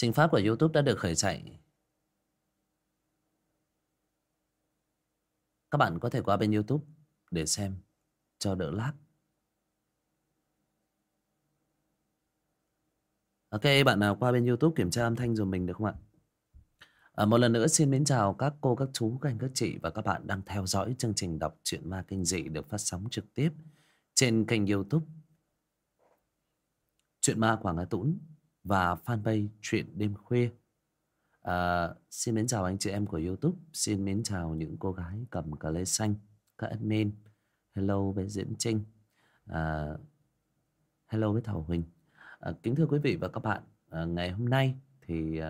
Trình phát của YouTube đã được khởi chạy. Các bạn có thể qua bên YouTube để xem cho đỡ lát. Ok, bạn nào qua bên YouTube kiểm tra âm thanh dùm mình được không ạ? À, một lần nữa xin mến chào các cô, các chú, các anh, các chị và các bạn đang theo dõi chương trình đọc truyện ma kinh dị được phát sóng trực tiếp trên kênh YouTube Chuyện ma Quảng Hà Tũng và fanpage Chuyện Đêm Khuya. À, xin mến chào anh chị em của YouTube, xin mến chào những cô gái cầm cà lê xanh, các admin. Hello với Diễm Trinh, à, hello với Thảo Huỳnh. À, kính thưa quý vị và các bạn, à, ngày hôm nay thì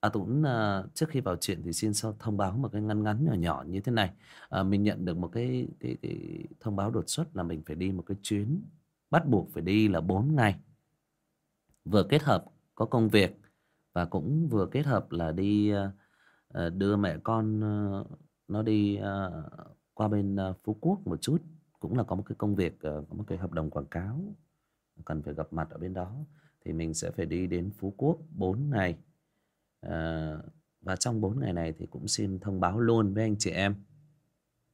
à, Tuấn à, trước khi vào chuyện thì xin thông báo một cái ngắn ngắn nhỏ nhỏ như thế này. À, mình nhận được một cái, cái cái thông báo đột xuất là mình phải đi một cái chuyến bắt buộc phải đi là 4 ngày. Vừa kết hợp có công việc và cũng vừa kết hợp là đi ờ, ờ, đưa mẹ con ờ, nó đi qua bên Phú Quốc một chút. Cũng là có một cái công việc, có một cái hợp đồng quảng cáo cần phải gặp mặt ở bên đó. Thì mình sẽ phải đi đến Phú Quốc 4 ngày. Và trong 4 ngày này thì cũng xin thông báo luôn với anh chị em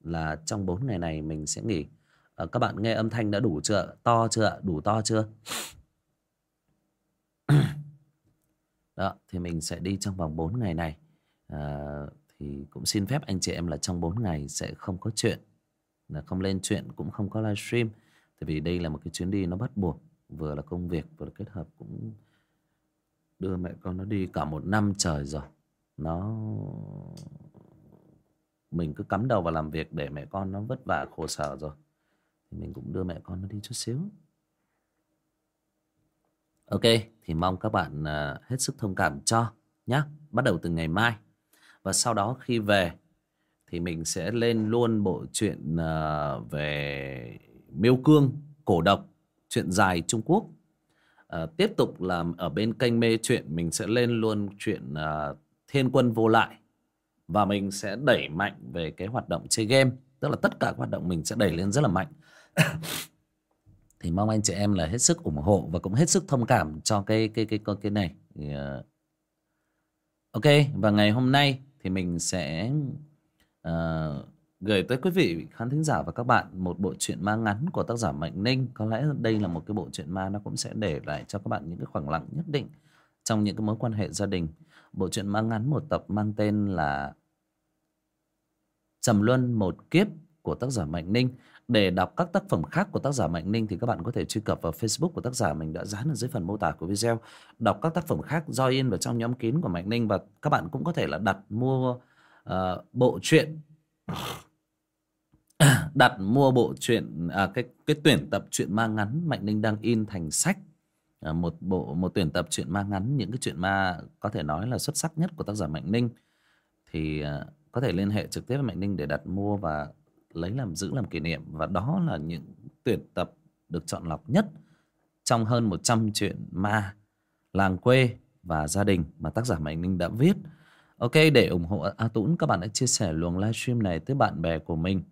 là trong 4 ngày này mình sẽ nghỉ. Các bạn nghe âm thanh đã đủ chưa? To chưa? Đủ to chưa? Đó, thì mình sẽ đi trong vòng 4 ngày này. À, thì cũng xin phép anh chị em là trong 4 ngày sẽ không có chuyện. Là không lên chuyện cũng không có livestream. Tại vì đây là một cái chuyến đi nó bắt buộc. Vừa là công việc vừa là kết hợp cũng đưa mẹ con nó đi cả một năm trời rồi nó mình cứ cắm đầu vào làm việc để mẹ con nó vất vả khổ sở rồi thì mình cũng đưa mẹ con nó đi chút xíu ok thì mong các bạn à, hết sức thông cảm cho nhé bắt đầu từ ngày mai. Và sau đó khi về thì mình sẽ lên luôn bộ truyện à, về miêu cương cổ độc chuyện dài trung quốc. À, tiếp tục là ở bên kênh mê chuyện mình sẽ lên luôn chuyện à, thiên quân vô lại. Và mình sẽ đẩy mạnh về cái hoạt động chơi game. Tức là tất cả các hoạt động mình sẽ đẩy lên rất là mạnh. thì mong anh chị em là hết sức ủng hộ và cũng hết sức thông cảm cho cái cái cái cái, cái này ờ, ok và ngày hôm nay thì mình sẽ uh, gửi tới quý vị khán thính giả và các bạn một bộ truyện ma ngắn của tác giả Mạnh Ninh. Có lẽ đây là một cái bộ truyện ma nó cũng sẽ để lại cho các bạn những cái khoảng lặng nhất định trong những cái mối quan hệ gia đình. Bộ truyện ma ngắn một tập mang tên là Trầm Luân một kiếp của tác giả Mạnh Ninh. Để đọc các tác phẩm khác của tác giả Mạnh Ninh thì các bạn có thể truy cập vào Facebook của tác giả. Mình đã dán ở dưới phần mô tả của video. Đọc các tác phẩm khác do in vào trong nhóm kín của Mạnh Ninh và các bạn cũng có thể là đặt mua uh, bộ truyện. Đặt mua bộ truyện à, cái cái tuyển tập truyện ma ngắn Mạnh Ninh đang in thành sách. À, một bộ một tuyển tập truyện ma ngắn những cái chuyện ma có thể nói là xuất sắc nhất của tác giả Mạnh Ninh. Thì à, có thể liên hệ trực tiếp với Mạnh Ninh để đặt mua và lấy làm giữ làm kỷ niệm và đó là những tuyển tập được chọn lọc nhất trong hơn 100 chuyện ma làng quê và gia đình mà tác giả Mạnh Ninh đã viết. Ok, để ủng hộ à, A Tũng, các bạn hãy chia sẻ luồng livestream này tới bạn bè của mình.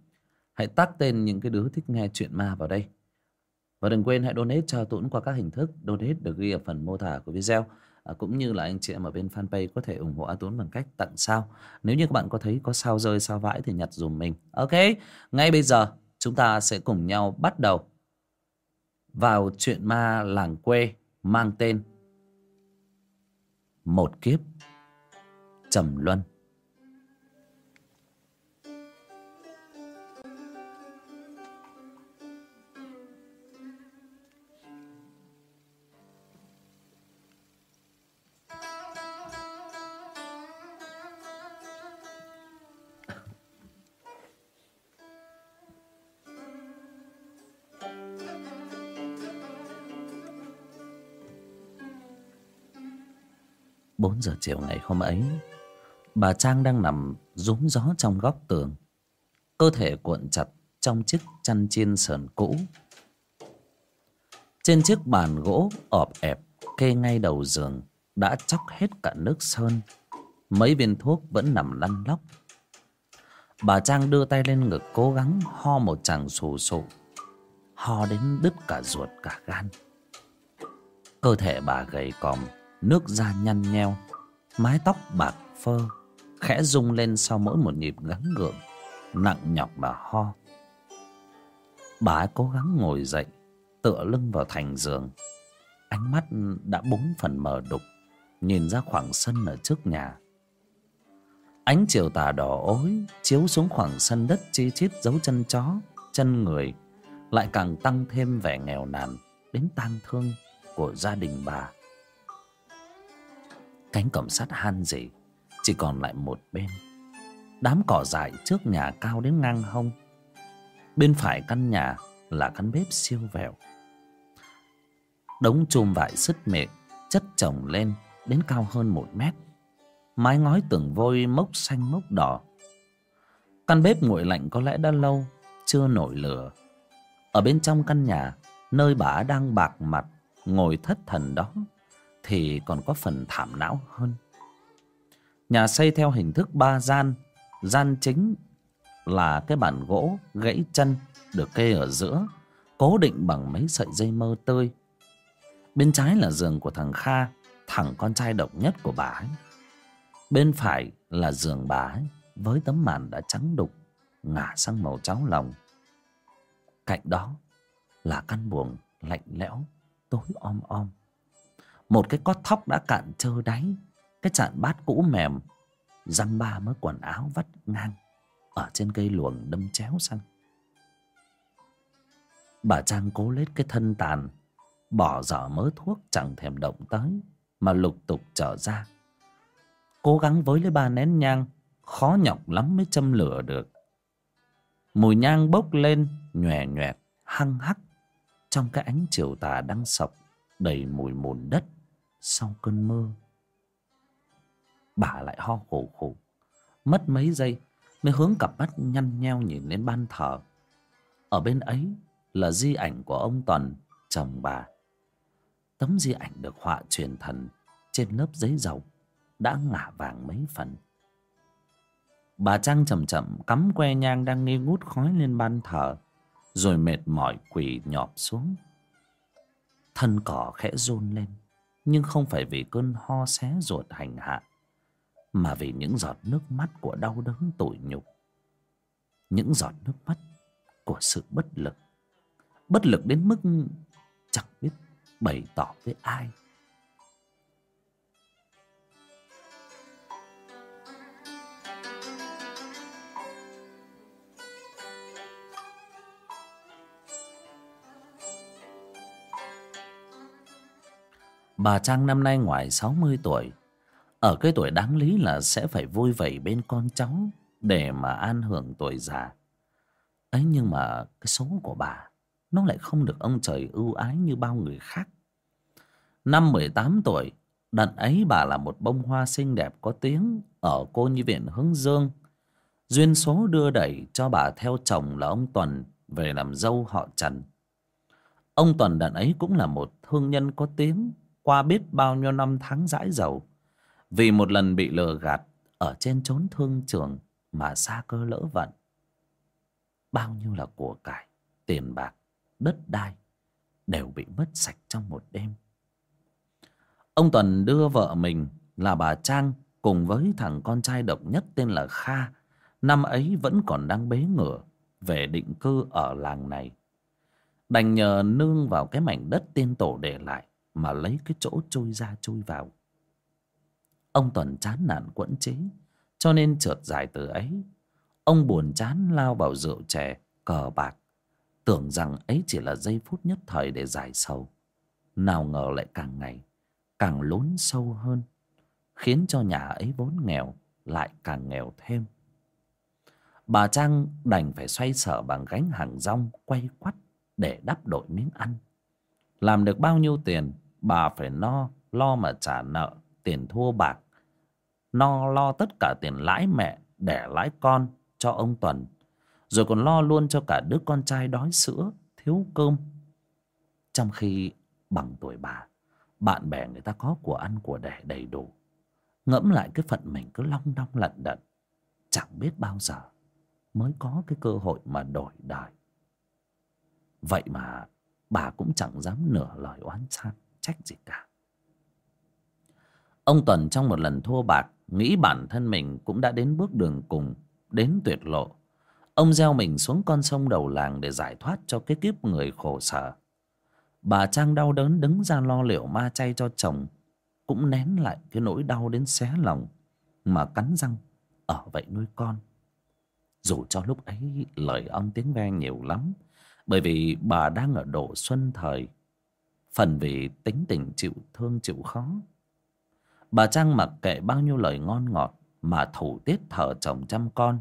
Hãy tắt tên những cái đứa thích nghe chuyện ma vào đây. Và đừng quên hãy donate cho Tuấn qua các hình thức. Donate được ghi ở phần mô tả của video. Ờ, cũng như là anh chị em ở bên fanpage có thể ủng hộ A Tuấn bằng cách tặng sao. Nếu như các bạn có thấy có sao rơi sao vãi thì nhặt dùm mình. Ok, ngay bây giờ chúng ta sẽ cùng nhau bắt đầu vào chuyện ma làng quê mang tên Một kiếp Trầm Luân. Bốn giờ chiều ngày hôm ấy, Bà Trang đang nằm rúm gió trong góc tường, Cơ thể cuộn chặt trong chiếc chăn chiên sờn cũ. Trên chiếc bàn gỗ ọp ẹp kê ngay đầu giường Đã chóc hết cả nước sơn, Mấy viên thuốc vẫn nằm lăn lóc. Bà Trang đưa tay lên ngực cố gắng ho một chàng sù sụ Ho đến đứt cả ruột cả gan. Cơ thể bà gầy còm Nước da nhăn nheo, Mái tóc bạc phơ, Khẽ rung lên sau mỗi một nhịp gắng gượng, Nặng nhọc mà ho. Bà ấy cố gắng ngồi dậy, Tựa lưng vào thành giường. Ánh mắt đã bốn phần mờ đục, Nhìn ra khoảng sân ở trước nhà. Ánh chiều tà đỏ ối Chiếu xuống khoảng sân đất chi chít dấu chân chó, Chân người, Lại càng tăng thêm vẻ nghèo nàn Đến tang thương của gia đình bà. Cánh cổng sắt han gì Chỉ còn lại một bên. Đám cỏ dại trước nhà cao đến ngang hông. Bên phải căn nhà là căn bếp siêu vẹo. Đống chùm vải sứt mệt Chất chồng lên đến cao hơn một mét. Mái ngói tường vôi mốc xanh mốc đỏ. Căn bếp nguội lạnh có lẽ đã lâu, Chưa nổi lửa. Ở bên trong căn nhà, Nơi bà đang bạc mặt, Ngồi thất thần đó thì còn có phần thảm não hơn. Nhà xây theo hình thức ba gian. Gian chính là cái bàn gỗ gãy chân Được kê ở giữa, Cố định bằng mấy sợi dây mơ tươi Bên trái là giường của thằng Kha, Thằng con trai độc nhất của bà ấy. Bên phải là giường bà ấy Với tấm màn đã trắng đục, Ngả sang màu cháo lòng. Cạnh đó là căn buồng lạnh lẽo, Tối om om. Một cái cót thóc đã cạn trơ đáy. Cái chạn bát cũ mềm. Dăm ba mớ quần áo vắt ngang. Ở trên cây luồng đâm chéo sang Bà Trang cố lết cái thân tàn. Bỏ dở mớ thuốc chẳng thèm động tới, Mà lục tục trở ra. Cố gắng với lấy ba nén nhang, Khó nhọc lắm mới châm lửa được. Mùi nhang bốc lên, Nhòe nhòe, hăng hắc. Trong cái ánh chiều tà đang sọc, Đầy mùi mùn đất. Sau cơn mưa Bà lại ho khổ khổ, Mất mấy giây Mới hướng cặp mắt nhăn nheo nhìn lên ban thờ. Ở bên ấy Là di ảnh của ông Tuần, Chồng bà. Tấm di ảnh được họa truyền thần Trên lớp giấy dầu Đã ngả vàng mấy phần. Bà Trang chậm chậm cắm que nhang đang nghi ngút khói lên ban thờ, Rồi mệt mỏi quỳ nhọp xuống. Thân cỏ khẽ run lên. Nhưng không phải vì cơn ho xé ruột hành hạ, Mà vì những giọt nước mắt của đau đớn tủi nhục. Những giọt nước mắt của sự bất lực. Bất lực đến mức chẳng biết bày tỏ với ai. Bà Trang năm nay ngoài 60 tuổi. Ở cái tuổi đáng lý là sẽ phải vui vầy bên con cháu Để mà an hưởng tuổi già. Ấy nhưng mà cái số của bà, nó lại không được ông trời ưu ái như bao người khác. Năm mười tám tuổi đợt ấy bà là một bông hoa xinh đẹp có tiếng ở cô nhi viện hướng dương. Duyên số đưa đẩy cho bà theo chồng là ông tuần, về làm dâu họ trần. Ông tuần đợt ấy cũng là một thương nhân có tiếng qua biết bao nhiêu năm tháng dãi dầu, vì một lần bị lừa gạt ở trên chốn thương trường mà xa cơ lỡ vận. Bao nhiêu là của cải, tiền bạc, đất đai đều bị mất sạch trong một đêm. Ông tuần đưa vợ mình là bà trang cùng với thằng con trai độc nhất tên là kha, năm ấy vẫn còn đang bế ngửa về định cư ở làng này, đành nhờ nương vào cái mảnh đất tiên tổ để lại mà lấy cái chỗ trôi ra trôi vào. Ông tuần chán nản quẫn chế, cho nên trượt dài từ ấy. Ông buồn chán lao vào rượu chè, cờ bạc, tưởng rằng ấy chỉ là giây phút nhất thời để giải sầu. Nào ngờ lại càng ngày, càng lún sâu hơn, khiến cho nhà ấy vốn nghèo, lại càng nghèo thêm. Bà trang đành phải xoay sở bằng gánh hàng rong quay quắt để đắp đội miếng ăn. Làm được bao nhiêu tiền bà phải no, lo mà trả nợ, tiền thua bạc. No, lo tất cả tiền lãi mẹ, đẻ lãi con cho ông tuần. Rồi còn lo luôn cho cả đứa con trai đói sữa, thiếu cơm. Trong khi bằng tuổi bà, bạn bè người ta có của ăn của đẻ đầy đủ. Ngẫm lại cái phận mình cứ long đong lận đận, chẳng biết bao giờ mới có cái cơ hội mà đổi đời. Vậy mà bà cũng chẳng dám nửa lời oán trách trách gì cả. Ông tuần trong một lần thua bạc, nghĩ bản thân mình cũng đã đến bước đường cùng, đến tuyệt lộ. Ông gieo mình xuống con sông đầu làng để giải thoát cho cái kiếp người khổ sở. Bà trang đau đớn đứng ra lo liệu ma chay cho chồng, cũng nén lại cái nỗi đau đến xé lòng mà cắn răng, ở vậy nuôi con. Dù cho lúc ấy lời ông tiếng ve nhiều lắm, bởi vì bà đang ở độ xuân thời phần vì tính tình chịu thương chịu khó. Bà trang mặc kệ bao nhiêu lời ngon ngọt mà thủ tiết thở chồng chăm con,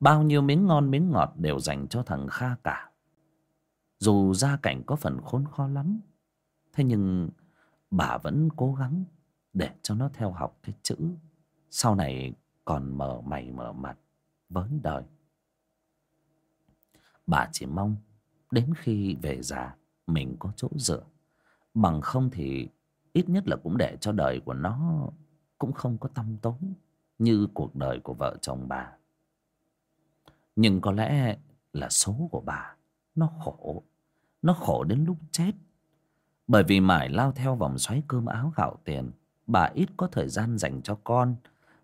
bao nhiêu miếng ngon miếng ngọt đều dành cho thằng kha cả. Dù gia cảnh có phần khốn khó lắm, thế nhưng bà vẫn cố gắng để cho nó theo học cái chữ sau này còn mở mày mở mặt với đời. Bà chỉ mong đến khi về già mình có chỗ dựa bằng không thì ít nhất là cũng để cho đời của nó cũng không có tăm tối như cuộc đời của vợ chồng bà. Nhưng có lẽ là số của bà nó khổ nó khổ đến lúc chết. Bởi vì mãi lao theo vòng xoáy cơm áo gạo tiền, bà ít có thời gian dành cho con.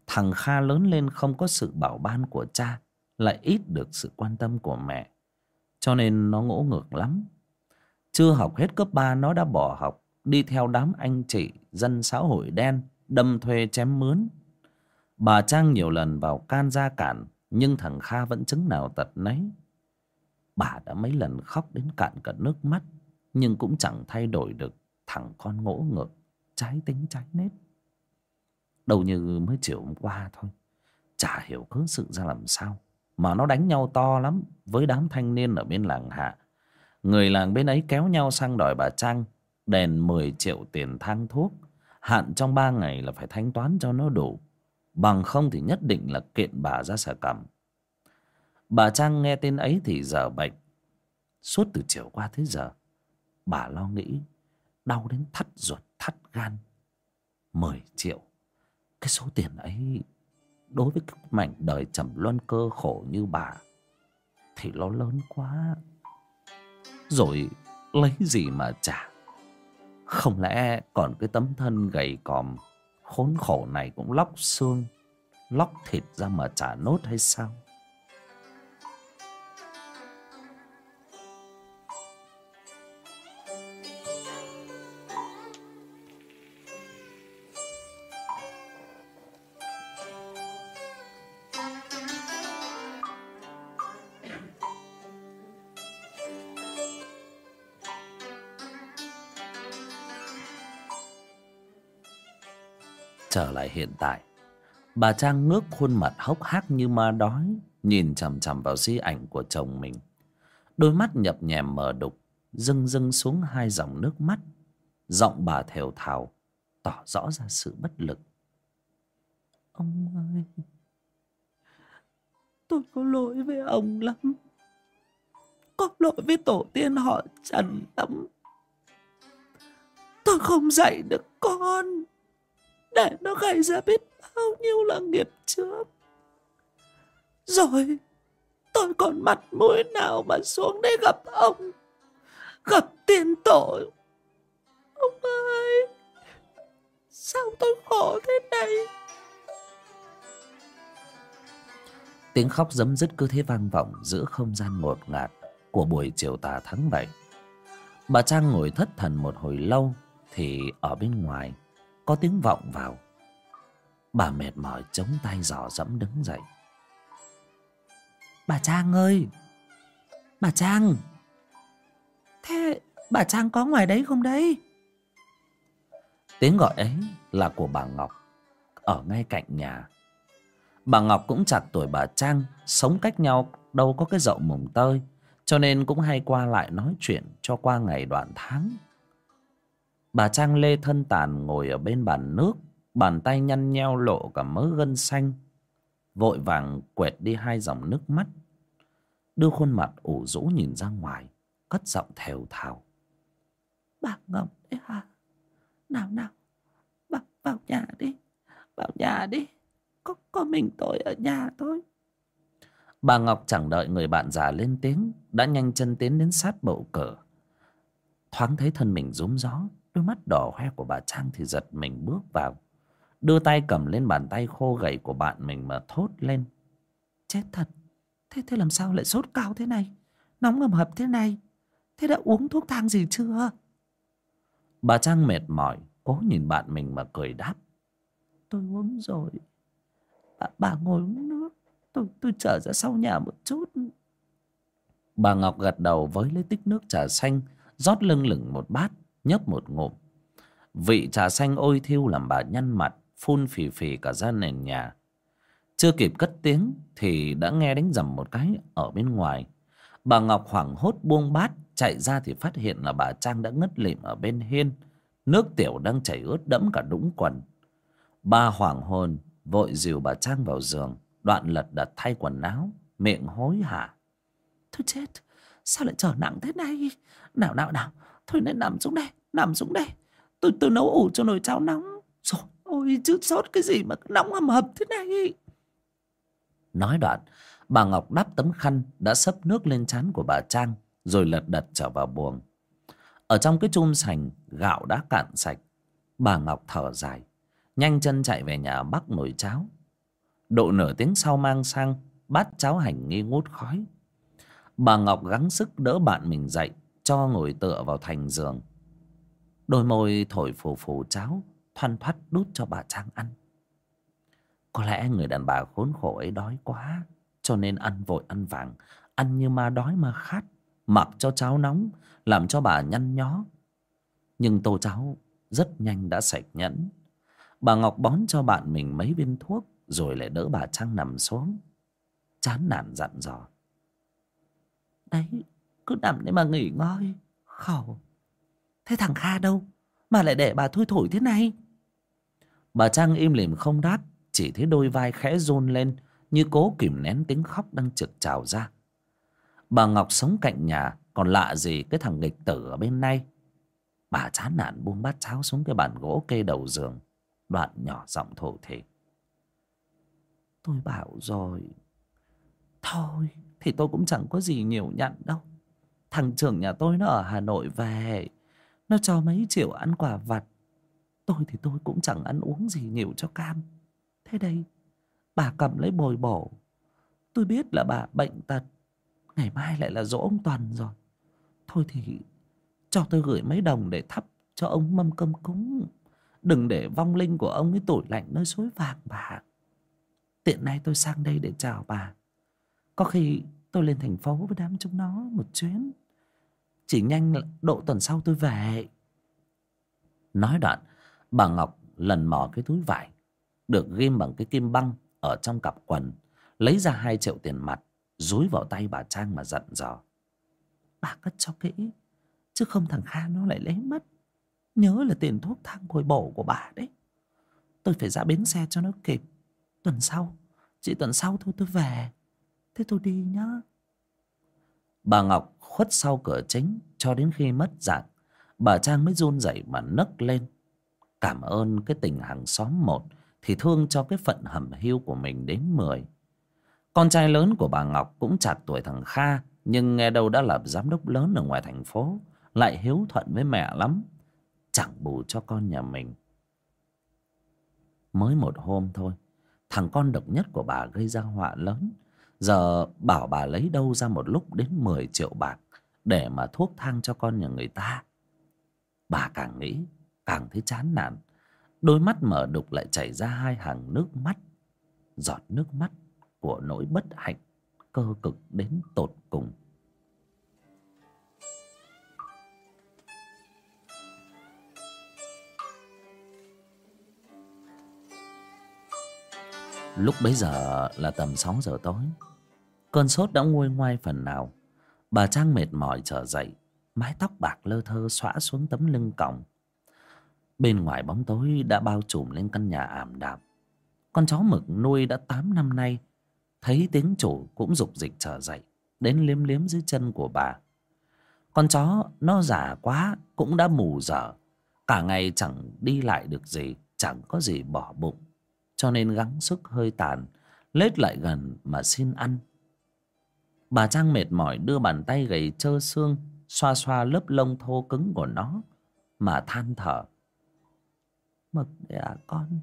Thằng kha lớn lên không có sự bảo ban của cha, lại ít được sự quan tâm của mẹ. Cho nên nó ngỗ ngược lắm chưa học hết cấp ba, nó đã bỏ học, đi theo đám anh chị dân xã hội đen, đâm thuê chém mướn. Bà trang nhiều lần vào can ra cản, nhưng thằng kha vẫn chứng nào tật nấy. Bà đã mấy lần khóc đến cạn cả nước mắt, nhưng cũng chẳng thay đổi được thằng con ngỗ ngược, trái tính trái nết. Đâu như mới chiều hôm qua thôi, chả hiểu cớ sự ra làm sao, mà nó đánh nhau to lắm, với đám thanh niên ở bên làng hạ người làng bên ấy kéo nhau sang đòi bà trang đèn mười triệu tiền thang thuốc. Hạn trong ba ngày là phải thanh toán cho nó đủ. Bằng không thì nhất định là kiện bà ra sở cầm bà trang nghe tên ấy thì giờ bệnh. Suốt từ chiều qua tới giờ, bà lo nghĩ, đau đến thắt ruột, thắt gan. Mười triệu. Cái số tiền ấy, đối với cái mảnh đời trầm luân cơ khổ như bà, thì nó lớn quá rồi lấy gì mà trả? Không lẽ còn cái tấm thân gầy còm, khốn khổ này cũng lóc xương, lóc thịt ra mà trả nốt hay sao? Hiện tại. Bà trang ngước khuôn mặt hốc hác như ma đói, nhìn chằm chằm vào di ảnh của chồng mình. Đôi mắt nhập nhèm mờ đục, dâng dâng xuống hai dòng nước mắt. Giọng bà thều thào, tỏ rõ ra sự bất lực. Ông ơi, tôi có lỗi với ông lắm. Có lỗi với tổ tiên họ trần lắm. Tôi không dạy được con để nó gây ra biết bao nhiêu là nghiệp trước. Rồi tôi còn mặt mũi nào mà xuống đây gặp ông, gặp tiền tội. Ông ơi, sao tôi khổ thế này? Tiếng khóc giấm dứt cứ thế vang vọng giữa không gian ngột ngạt của buổi chiều tà tháng 7. Bà Trang ngồi thất thần một hồi lâu thì ở bên ngoài có tiếng vọng vào. Bà mệt mỏi chống tay dò dẫm đứng dậy. Bà trang ơi! Bà trang! Thế bà trang có ngoài đấy không đấy? Tiếng gọi ấy là của bà ngọc, ở ngay cạnh nhà. Bà ngọc cũng chặt tuổi bà trang, sống cách nhau đâu có cái dậu mùng tơi, cho nên cũng hay qua lại nói chuyện cho qua ngày đoạn tháng bà trang lê thân tàn ngồi ở bên bàn nước bàn tay nhăn nheo lộ cả mớ gân xanh vội vàng quẹt đi hai dòng nước mắt. Đưa khuôn mặt ủ rũ nhìn ra ngoài cất giọng thều thào. Bà ngọc đấy hả? Nào nào bà vào nhà đi vào nhà đi. Có có mình tôi ở nhà thôi. Bà ngọc chẳng đợi người bạn già lên tiếng đã nhanh chân tiến đến sát bậu cờ. Thoáng thấy thân mình rúm gió đôi mắt đỏ hoe của bà trang thì giật mình bước vào. Đưa tay cầm lên bàn tay khô gầy của bạn mình mà thốt lên. Chết thật thế thế làm sao lại sốt cao thế này? Nóng ngầm hập thế này thế đã uống thuốc thang gì chưa? Bà trang mệt mỏi cố nhìn bạn mình mà cười đáp. Tôi uống rồi. Bà, bà ngồi uống nước tôi tôi trở ra sau nhà một chút. Bà ngọc gật đầu với lấy tích nước trà xanh rót lưng lửng một bát nhấp một ngụm. Vị trà xanh ôi thiêu làm bà nhăn mặt, phun phì phì cả ra nền nhà. Chưa kịp cất tiếng thì đã nghe đánh dầm một cái ở bên ngoài. Bà ngọc hoảng hốt buông bát, chạy ra thì phát hiện là bà trang đã ngất lịm ở bên hiên. Nước tiểu đang chảy ướt đẫm cả đũng quần. Bà hoảng hồn, vội dìu bà trang vào giường. Đoạn lật đật thay quần áo, miệng hối hả. Thôi chết, sao lại trở nặng thế này? Nào nào nào thôi nên nằm xuống đây, nằm xuống đây. Tôi tôi nấu ủ cho nồi cháo nóng. Rồi, ôi, chứ sốt cái gì mà nóng hầm hập thế này. Nói đoạn, bà ngọc đắp tấm khăn đã sấp nước lên trán của bà trang, rồi lật đật trở vào buồng. Ở trong cái chum sành, gạo đã cạn sạch. Bà ngọc thở dài, nhanh chân chạy về nhà bắc nồi cháo. Độ nửa tiếng sau mang sang, bát cháo hành nghi ngút khói. Bà ngọc gắng sức đỡ bạn mình dậy cho ngồi tựa vào thành giường. Đôi môi thổi phù phù cháo, thoăn thoắt đút cho bà trang ăn. Có lẽ người đàn bà khốn khổ ấy đói quá, cho nên ăn vội ăn vàng, ăn như ma đói ma khát, mặc cho cháo nóng, làm cho bà nhăn nhó. Nhưng tô cháo rất nhanh đã sạch nhẫn. Bà ngọc bón cho bạn mình mấy viên thuốc, rồi lại đỡ bà trang nằm xuống. Chán nản dặn dò. Đấy cứ nằm đấy mà nghỉ ngơi. Khẩu thế thằng kha đâu mà lại để bà thui thủi thế này? Bà trang im lìm không đáp, chỉ thấy đôi vai khẽ run lên như cố kìm nén tiếng khóc đang trực trào ra. Bà ngọc sống cạnh nhà, còn lạ gì cái thằng nghịch tử ở bên này? Bà chán nản buông bát cháo xuống cái bàn gỗ kê đầu giường, đoạn nhỏ giọng thổ thỉ. Tôi bảo rồi, thôi, thì tôi cũng chẳng có gì nhiều nhận đâu thằng trưởng nhà tôi nó ở hà nội về. Nó cho mấy triệu ăn quà vặt. Tôi thì tôi cũng chẳng ăn uống gì nhiều cho cam. Thế đây, bà cầm lấy bồi bổ. Tôi biết là bà bệnh tật. Ngày mai lại là dỗ ông toàn rồi. Thôi thì cho tôi gửi mấy đồng để thắp cho ông mâm cơm cúng. Đừng để vong linh của ông ấy tủi lạnh nơi suối vàng bà. Tiện nay tôi sang đây để chào bà. Có khi tôi lên thành phố với đám chúng nó một chuyến chỉ nhanh độ tuần sau tôi về. Nói đoạn, bà ngọc lần mò cái túi vải, được ghim bằng cái kim băng ở trong cặp quần, lấy ra hai triệu tiền mặt, dúi vào tay bà trang mà giận dò. Bà cất cho kỹ, chứ không thằng kha nó lại lấy mất. Nhớ là tiền thuốc thang bồi bổ của bà đấy. Tôi phải ra bến xe cho nó kịp. Tuần sau, chỉ tuần sau thôi tôi về. Thế tôi đi nhá. Bà ngọc khuất sau cửa chính cho đến khi mất dạng, bà trang mới run rẩy mà nấc lên. Cảm ơn cái tình hàng xóm một thì thương cho cái phận hầm hiu của mình đến mười. Con trai lớn của bà ngọc cũng chạc tuổi thằng kha, nhưng nghe đâu đã là giám đốc lớn ở ngoài thành phố, lại hiếu thuận với mẹ lắm. Chẳng bù cho con nhà mình. Mới một hôm thôi, thằng con độc nhất của bà gây ra họa lớn giờ bảo bà lấy đâu ra một lúc đến mười triệu bạc để mà thuốc thang cho con nhà người ta? Bà càng nghĩ, càng thấy chán nản. Đôi mắt mở đục lại chảy ra hai hàng nước mắt, giọt nước mắt của nỗi bất hạnh, cơ cực đến tột cùng. Lúc bấy giờ là tầm sáu giờ tối. Cơn sốt đã nguôi ngoai phần nào. Bà trang mệt mỏi trở dậy, mái tóc bạc lơ thơ xõa xuống tấm lưng còng. Bên ngoài bóng tối đã bao trùm lên căn nhà ảm đạm. Con chó mực nuôi đã tám năm nay, thấy tiếng chủ cũng dục dịch trở dậy, đến liếm liếm dưới chân của bà. Con chó nó già quá cũng đã mù dở, cả ngày chẳng đi lại được gì, chẳng có gì bỏ bụng cho nên gắng sức hơi tàn, lết lại gần mà xin ăn. Bà trang mệt mỏi đưa bàn tay gầy trơ xương, xoa xoa lớp lông thô cứng của nó, mà than thở. Mực để à con,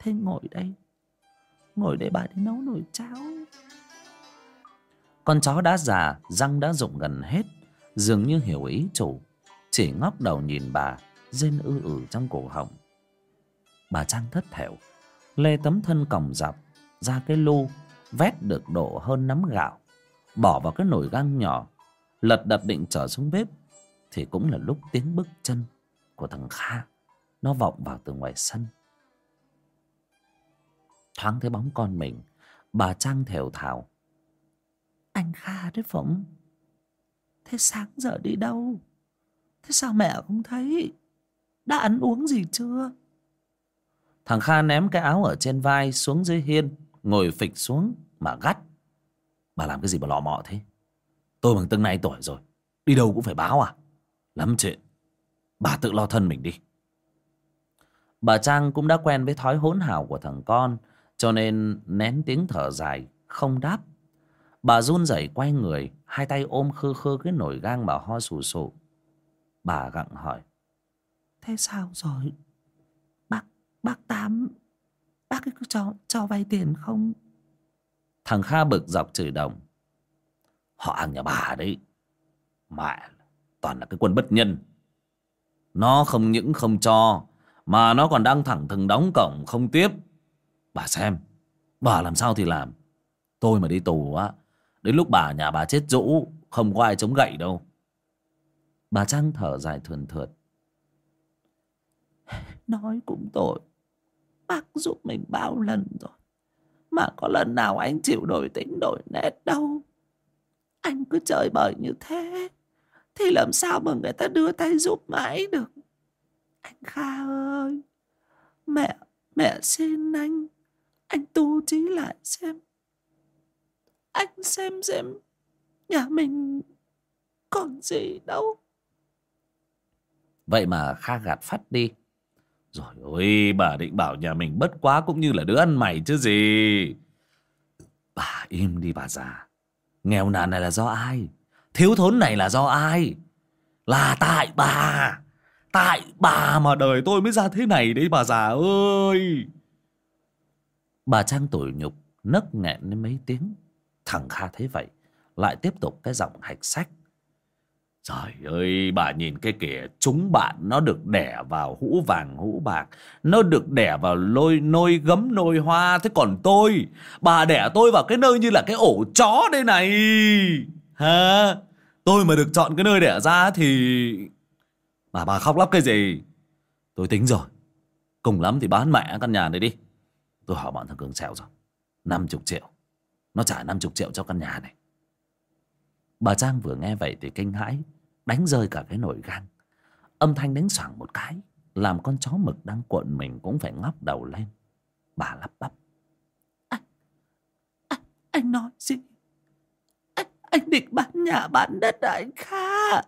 Thế ngồi đây, Ngồi để bà đi nấu nồi cháo. Con chó đã già, Răng đã rụng gần hết, Dường như hiểu ý chủ, Chỉ ngóc đầu nhìn bà, Rên ư ử trong cổ họng. Bà Trang thất thểu. Lê tấm thân còng dọc, Ra cái lu Vét được độ hơn nắm gạo, Bỏ vào cái nồi gang nhỏ, Lật đật định trở xuống bếp, Thì cũng là lúc tiếng bước chân Của thằng Kha, Nó vọng vào từ ngoài sân. Thoáng thấy bóng con mình, bà trang thều thào. Anh kha đấy phụng, thế sáng giờ đi đâu? Thế sao mẹ không thấy? Đã ăn uống gì chưa? Thằng kha ném cái áo ở trên vai xuống dưới hiên, ngồi phịch xuống mà gắt. Bà làm cái gì mà lọ mọ thế? Tôi bằng từng này tuổi rồi, đi đâu cũng phải báo à? Lắm chuyện, bà tự lo thân mình đi. Bà trang cũng đã quen với thói hỗn hào của thằng con, cho nên nén tiếng thở dài, không đáp. Bà run rẩy quay người, hai tay ôm khư khư cái nồi gang mà ho sù sụ. Bà gặng hỏi, thế sao rồi? Bác tám bác cứ cho cho vay tiền không? Thằng kha bực dọc chửi đồng. Họ hàng nhà bà đấy. Mẹ toàn là cái quân bất nhân. Nó không những không cho mà nó còn đang thẳng thừng đóng cổng không tiếp. Bà xem Bà làm sao thì làm? Tôi mà đi tù á Đến lúc bà nhà bà chết rũ Không có ai chống gậy đâu. Bà Trang thở dài thườn thượt. Nói cũng tội Bác giúp mình bao lần rồi. Mà có lần nào anh chịu đổi tính đổi nét đâu? Anh cứ chơi bời như thế, Thì làm sao mà người ta đưa tay giúp mãi được? Anh Kha ơi, Mẹ Mẹ xin anh anh tu trí lại xem. Anh xem xem nhà mình còn gì đâu. Vậy mà kha gạt phát đi rồi ôi, bà định bảo nhà mình bất quá cũng như là đứa ăn mày chứ gì. Bà im đi bà già. Nghèo nàn này là do ai? Thiếu thốn này là do ai? Là tại bà. Tại bà mà đời tôi mới ra thế này đấy bà già ơi. Bà Trang tủi nhục, Nấc nghẹn lên mấy tiếng. Thằng Kha thấy vậy, Lại tiếp tục cái giọng hạch sách. Trời ơi, bà nhìn cái kìa, Chúng bạn nó được đẻ vào hũ vàng, hũ bạc. Nó được đẻ vào lôi, nôi gấm, nôi hoa. Thế còn tôi, Bà đẻ tôi vào cái nơi như là cái ổ chó đây này. Hả? Tôi mà được chọn cái nơi đẻ ra thì Bà bà khóc lóc cái gì? Tôi tính rồi. Cùng lắm thì bán mẹ căn nhà này đi. Tôi hỏi bọn thằng Cường Sẹo rồi. 50 triệu. Nó trả 50 triệu cho căn nhà này. Bà Trang vừa nghe vậy thì kinh hãi Đánh rơi cả cái nồi gang. Âm thanh đánh xoảng một cái Làm con chó mực đang cuộn mình cũng phải ngóc đầu lên. Bà lắp bắp. Anh Anh, anh nói gì? Anh, anh định bán nhà bán đất à anh Kha?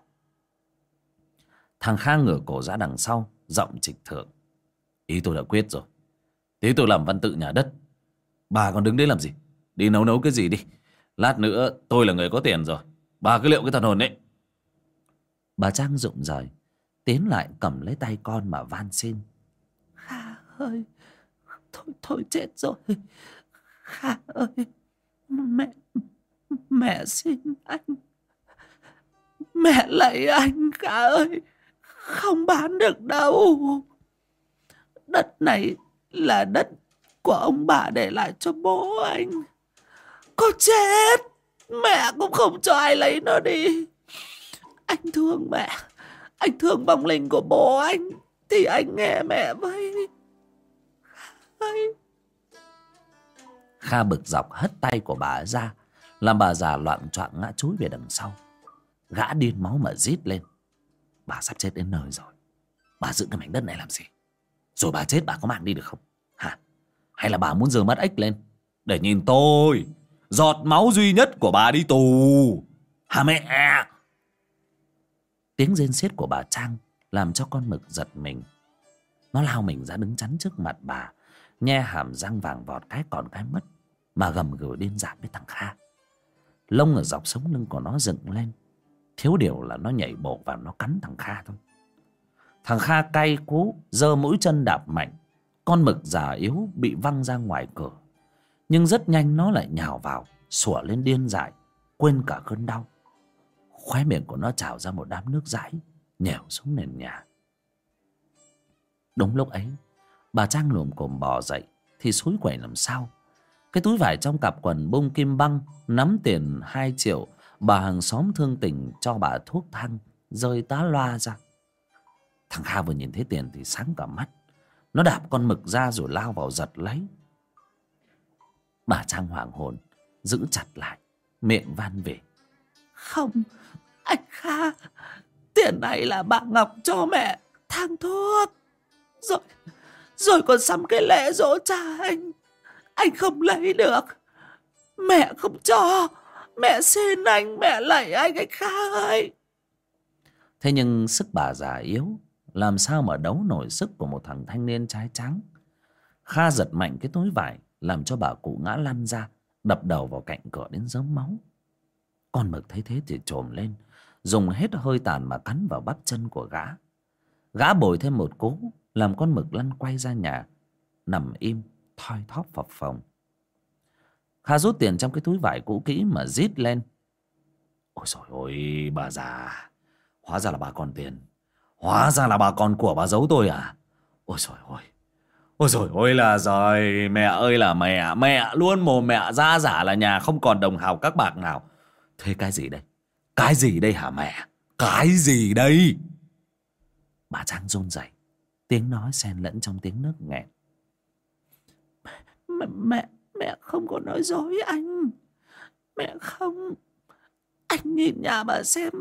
Thằng Kha ngửa cổ ra đằng sau Giọng trịch thượng. Ý tôi đã quyết rồi. Thế tôi làm văn tự nhà đất. Bà còn đứng đấy làm gì? Đi nấu nấu cái gì đi. Lát nữa tôi là người có tiền rồi Bà cứ liệu cái thần hồn đấy Bà Trang rụng rời Tiến lại cầm lấy tay con mà van xin. Kha ơi Thôi thôi chết rồi. Kha ơi Mẹ Mẹ xin anh. Mẹ lấy anh Kha ơi Không bán được đâu. Đất này là đất của ông bà để lại cho bố anh. Có chết, mẹ cũng không cho ai lấy nó đi. Anh thương mẹ, anh thương vong linh của bố anh, thì anh nghe mẹ với. Anh Kha bực dọc hất tay của bà ra, làm bà già loạn choạng ngã chúi về đằng sau. Gã điên máu mà rít lên. Bà sắp chết đến nơi rồi. Bà giữ cái mảnh đất này làm gì? Rồi bà chết bà có mạng đi được không? Hả? Hay là bà muốn dừa mắt ếch lên Để nhìn tôi Giọt máu duy nhất của bà đi tù. Hả mẹ? Tiếng rên xiết của bà Trang Làm cho con mực giật mình. Nó lao mình ra đứng chắn trước mặt bà, Nhe hàm răng vàng vọt cái còn cái mất, Mà gầm gừ điên dại với thằng Kha. Lông ở dọc sống lưng của nó dựng lên, Thiếu điều là nó nhảy bộ và nó cắn thằng Kha thôi. Thằng Kha cay cú, giơ mũi chân đạp mạnh, con mực già yếu bị văng ra ngoài cửa nhưng rất nhanh nó lại nhào vào, sủa lên điên dại, quên cả cơn đau. Khóe miệng của nó trào ra một đám nước dãi, nhèo xuống nền nhà. Đúng lúc ấy, bà trang lồm cồm bò dậy, thì xúi quẩy làm sao? Cái túi vải trong cặp quần bông kim băng, nắm tiền hai triệu, bà hàng xóm thương tình cho bà thuốc thang, rơi tá loa ra. Thằng kha vừa nhìn thấy tiền thì sáng cả mắt. Nó đạp con mực ra rồi lao vào giật lấy bà trang hoàng hồn giữ chặt lại miệng van về. Không anh kha tiền này là bà ngọc cho mẹ thang thuốc rồi rồi còn xăm cái lễ dỗ cha anh. Anh không lấy được. Mẹ không cho. Mẹ xin anh mẹ lạy anh anh kha ơi. Thế nhưng sức bà già yếu làm sao mà đấu nổi sức của một thằng thanh niên trái trắng? Kha giật mạnh cái túi vải làm cho bà cụ ngã lăn ra, đập đầu vào cạnh cửa đến rớm máu. Con mực thấy thế thì trồm lên, dùng hết hơi tàn mà cắn vào bắp chân của gã. Gã bồi thêm một cú, làm con mực lăn quay ra nhà, nằm im, thoi thóp phập phồng. Kha rút tiền trong cái túi vải cũ kỹ mà rít lên. Ôi trời ơi bà già, hóa ra là bà còn tiền. Hóa ra là bà còn của bà giấu tôi à? Ôi trời ơi ôi rồi ôi là rồi mẹ ơi là mẹ mẹ luôn mồm mẹ ra giả là nhà không còn đồng hào các bạc nào. Thế cái gì đây? Cái gì đây hả mẹ? Cái gì đây? Bà trang run rẩy tiếng nói xen lẫn trong tiếng nước nghẹn. Mẹ, mẹ mẹ không có nói dối anh. Mẹ không. Anh nhìn nhà bà xem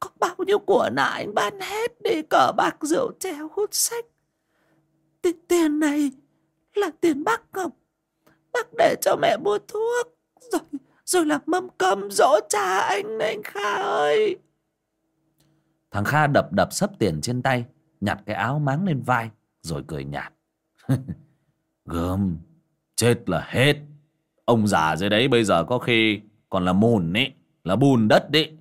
có bao nhiêu của nại anh bán hết đi cờ bạc rượu treo hút sách. T tiền này là tiền bác ngọc. Bác để cho mẹ mua thuốc, rồi rồi là mâm cơm dỗ cha anh đấy, anh kha ơi. Thằng kha đập đập sấp tiền trên tay, nhặt cái áo máng lên vai, rồi cười nhạt. Gớm, chết là hết. Ông già dưới đấy bây giờ có khi còn là mùn ấy là bùn đất đấy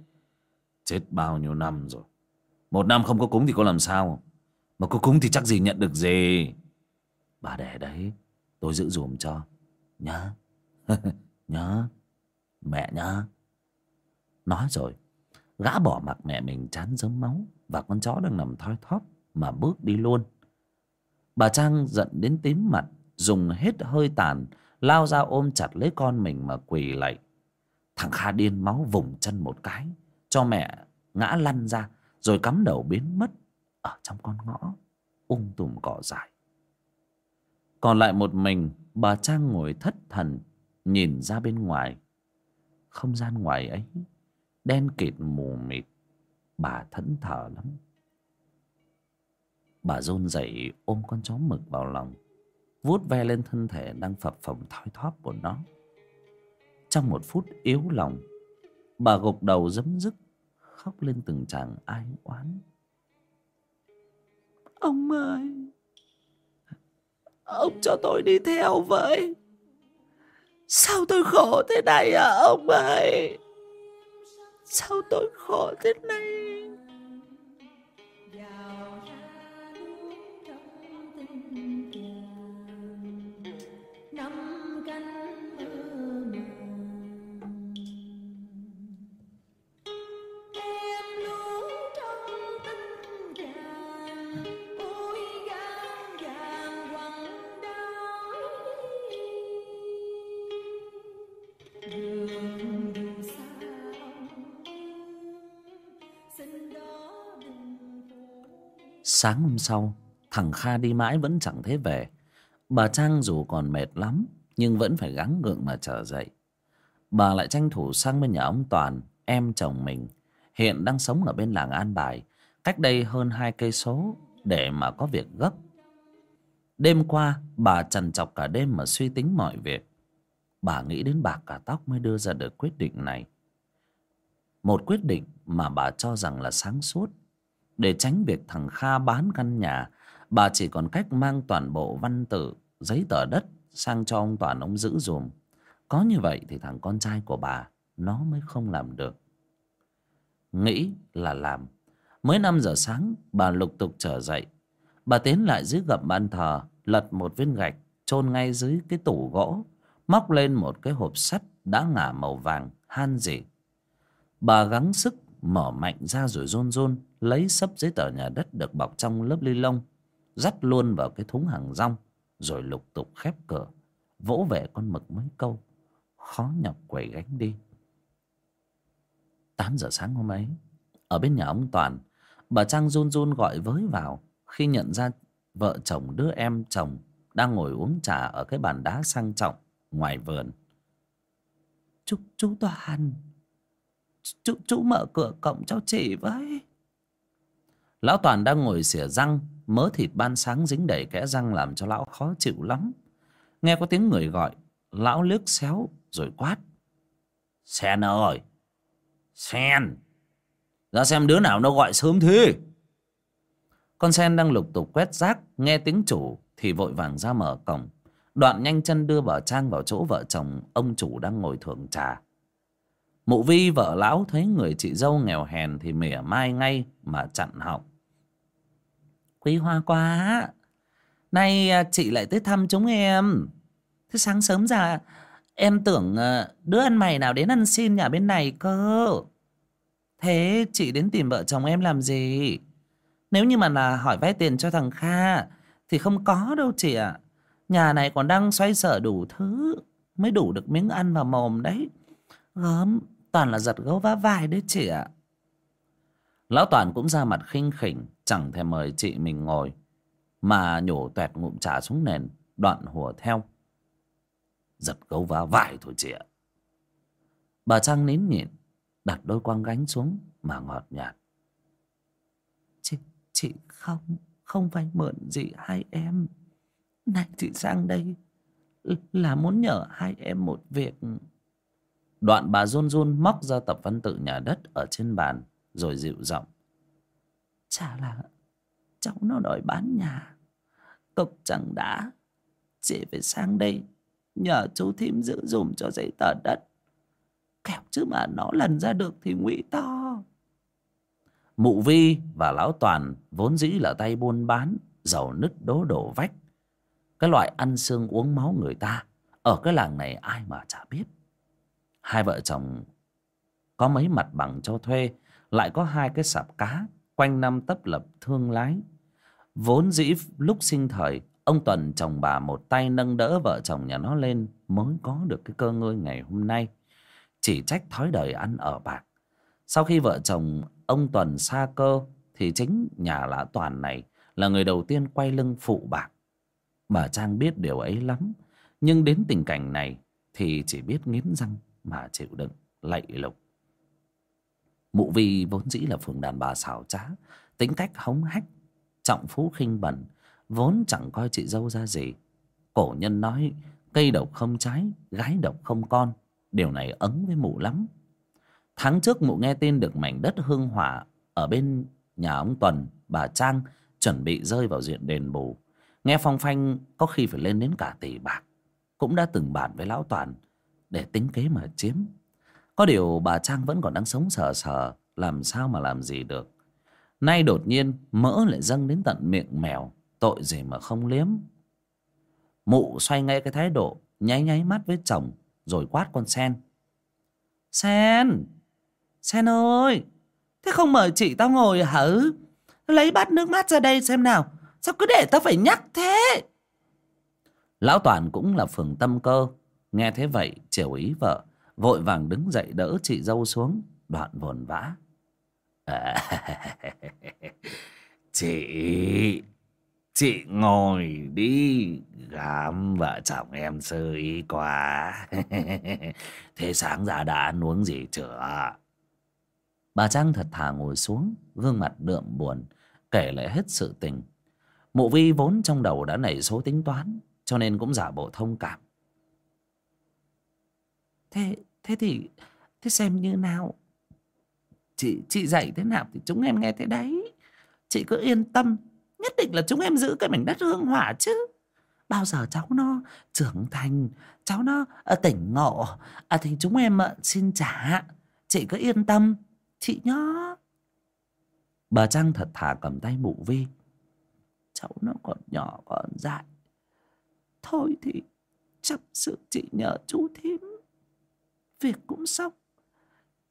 chết bao nhiêu năm rồi. Một năm không có cúng thì có làm sao? Mà cô cúng thì chắc gì nhận được gì. Bà để đấy, tôi giữ dùm cho. Nhá nhá mẹ nhá nói rồi, gã bỏ mặc mẹ mình chán dớm máu và con chó đang nằm thoi thóp mà bước đi luôn. Bà trang giận đến tím mặt, dùng hết hơi tàn, lao ra ôm chặt lấy con mình mà quỳ lạy. Thằng kha điên máu vùng chân một cái, cho mẹ ngã lăn ra, rồi cắm đầu biến mất ở trong con ngõ, ung tùm cỏ dại. Còn lại một mình, bà trang ngồi thất thần, nhìn ra bên ngoài. Không gian ngoài ấy, đen kịt mù mịt, bà thẫn thờ lắm. Bà run rẩy ôm con chó mực vào lòng, vuốt ve lên thân thể đang phập phồng thoi thóp của nó. Trong một phút yếu lòng, bà gục đầu dấm dứt khóc lên từng tràng ai oán ông ơi, ông cho tôi đi theo với sao tôi khổ thế này à ông ơi? Sao tôi khổ thế này? Sáng hôm sau, thằng kha đi mãi vẫn chẳng thấy về. Bà trang dù còn mệt lắm, nhưng vẫn phải gắng gượng mà trở dậy. Bà lại tranh thủ sang bên nhà ông toàn, em chồng mình. Hiện đang sống ở bên làng an bài, cách đây hơn hai cây số để mà có việc gấp. Đêm qua, bà trằn trọc cả đêm mà suy tính mọi việc. Bà nghĩ đến bạc cả tóc mới đưa ra được quyết định này. Một quyết định mà bà cho rằng là sáng suốt để tránh việc thằng kha bán căn nhà, bà chỉ còn cách mang toàn bộ văn tự, giấy tờ đất sang cho ông toàn ông giữ dùm. Có như vậy thì thằng con trai của bà, nó mới không làm được. Nghĩ là làm. Mới năm giờ sáng, bà lục tục trở dậy. Bà tiến lại dưới gầm ban thờ, lật một viên gạch, chôn ngay dưới cái tủ gỗ, móc lên một cái hộp sắt đã ngả màu vàng, han gì bà gắng sức mở mạnh ra rồi rôn rôn lấy sấp giấy tờ nhà đất được bọc trong lớp ly lông, dắt luôn vào cái thúng hàng rong, rồi lục tục khép cửa, vỗ về con mực mấy câu, khó nhọc quẩy gánh đi. Tám giờ sáng hôm ấy, ở bên nhà ông toàn, bà trang run run gọi với vào khi nhận ra vợ chồng đứa em chồng đang ngồi uống trà ở cái bàn đá sang trọng ngoài vườn. Chú chú toàn, chú chú mở cửa cổng cho chị với lão toàn đang ngồi xỉa răng, mớ thịt ban sáng dính đầy kẽ răng làm cho lão khó chịu lắm. Nghe có tiếng người gọi, lão liếc xéo rồi quát. Sen ơi! Sen! Ra xem đứa nào nó gọi sớm thế! Con sen đang lục tục quét rác, nghe tiếng chủ thì vội vàng ra mở cổng. Đoạn nhanh chân đưa bà trang vào chỗ vợ chồng ông chủ đang ngồi thưởng trà. Mụ vi vợ lão thấy người chị dâu nghèo hèn thì mỉa mai ngay mà chặn họng quý hoa quá. Nay à, chị lại tới thăm chúng em. Thế sáng sớm ra, em tưởng à, đứa ăn mày nào đến ăn xin nhà bên này cơ. Thế chị đến tìm vợ chồng em làm gì? Nếu như mà là hỏi vay tiền cho thằng kha, thì không có đâu chị ạ. Nhà này còn đang xoay sở đủ thứ, mới đủ được miếng ăn vào mồm đấy. Gớm, toàn là giật gấu vá vai đấy chị ạ. Lão toàn cũng ra mặt khinh khỉnh chẳng thèm mời chị mình ngồi, mà nhổ toẹt ngụm trà xuống nền, đoạn hùa theo. Giật gấu vá vải thôi chị ạ. Bà trang nín nhịn, đặt đôi quang gánh xuống mà ngọt nhạt. Chị chị không không phải mượn gì hai em. Này chị sang đây, là muốn nhờ hai em một việc. Đoạn bà run run móc ra tập văn tự nhà đất ở trên bàn, rồi dịu giọng chả là cháu nó đòi bán nhà. Cục chẳng đã. Chị phải sang đây, nhờ chú thím giữ dùm cho giấy tờ đất. Kẹo chứ mà nó lần ra được thì ngụy to. Mụ vi và lão toàn vốn dĩ là tay buôn bán, giàu nứt đố đổ vách. Cái loại ăn xương uống máu người ta, ở cái làng này ai mà chả biết. Hai vợ chồng có mấy mặt bằng cho thuê, lại có hai cái sạp cá quanh năm tấp lập thương lái. Vốn dĩ lúc sinh thời, ông tuần chồng bà một tay nâng đỡ vợ chồng nhà nó lên mới có được cái cơ ngơi ngày hôm nay. Chỉ trách thói đời ăn ở bạc. Sau khi vợ chồng ông tuần xa cơ, thì chính nhà lã toàn này là người đầu tiên quay lưng phụ bạc. Bà trang biết điều ấy lắm, nhưng đến tình cảnh này thì chỉ biết nghiến răng mà chịu đựng, lạy lục mụ vi vốn dĩ là phường đàn bà xảo trá, tính cách hống hách, trọng phú khinh bẩn, vốn chẳng coi chị dâu ra gì. Cổ nhân nói, cây độc không trái, gái độc không con, điều này ấn với mụ lắm. Tháng trước mụ nghe tin được mảnh đất hương hỏa ở bên nhà ông tuần, bà trang chuẩn bị rơi vào diện đền bù. Nghe phong phanh, có khi phải lên đến cả tỷ bạc, cũng đã từng bàn với lão toàn để tính kế mà chiếm có điều bà trang vẫn còn đang sống sờ sờ, làm sao mà làm gì được. Nay đột nhiên, mỡ lại dâng đến tận miệng mèo, tội gì mà không liếm. Mụ xoay ngay cái thái độ, nháy nháy mắt với chồng, rồi quát con sen. Sen! Sen ơi! Thế không mời chị tao ngồi hả? Lấy bát nước mát ra đây xem nào. Sao cứ để tao phải nhắc thế? Lão toàn cũng là phường tâm cơ. Nghe thế vậy, chiều ý vợ vội vàng đứng dậy đỡ chị dâu xuống đoạn vồn vã. À, chị chị ngồi đi gám vợ chồng em sơ ý quá. Thế sáng ra đã ăn uống gì chưa? Bà trang thật thà ngồi xuống gương mặt đượm buồn kể lại hết sự tình. Mụ vi vốn trong đầu đã nảy số tính toán cho nên cũng giả bộ thông cảm. Thế thế thì thế xem như nào? Chị chị dạy thế nào thì chúng em nghe thế đấy. Chị cứ yên tâm nhất định là chúng em giữ cái mảnh đất hương hỏa chứ. Bao giờ cháu nó trưởng thành cháu nó ở tỉnh ngộ à, thì chúng em ờ, xin trả. Chị cứ yên tâm chị nhó bà trang thật thà cầm tay mụ vi. Cháu nó còn nhỏ còn dại. Thôi thì chấp sự chị nhờ chú thím việc cũng xong.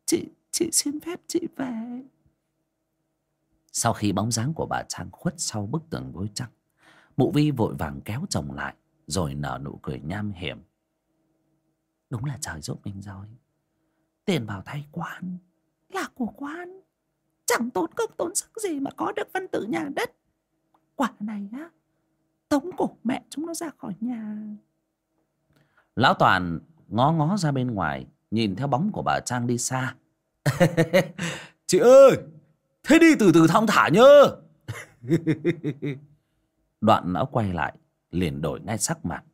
Chị chị xin phép chị về. Sau khi bóng dáng của bà trang khuất sau bức tường vôi trắng, mụ vi vội vàng kéo chồng lại, rồi nở nụ cười nham hiểm. Đúng là trời giúp mình rồi. Tiền vào thay quan, là của quan. Chẳng tốn công, tốn sức gì mà có được văn tự nhà đất. Quả này á, tống cổ mẹ chúng nó ra khỏi nhà. Lão toàn ngó ngó ra bên ngoài nhìn theo bóng của bà trang đi xa. Chị ơi, thế đi từ từ thong thả nhớ. Đoạn lão quay lại, liền đổi ngay sắc mặt.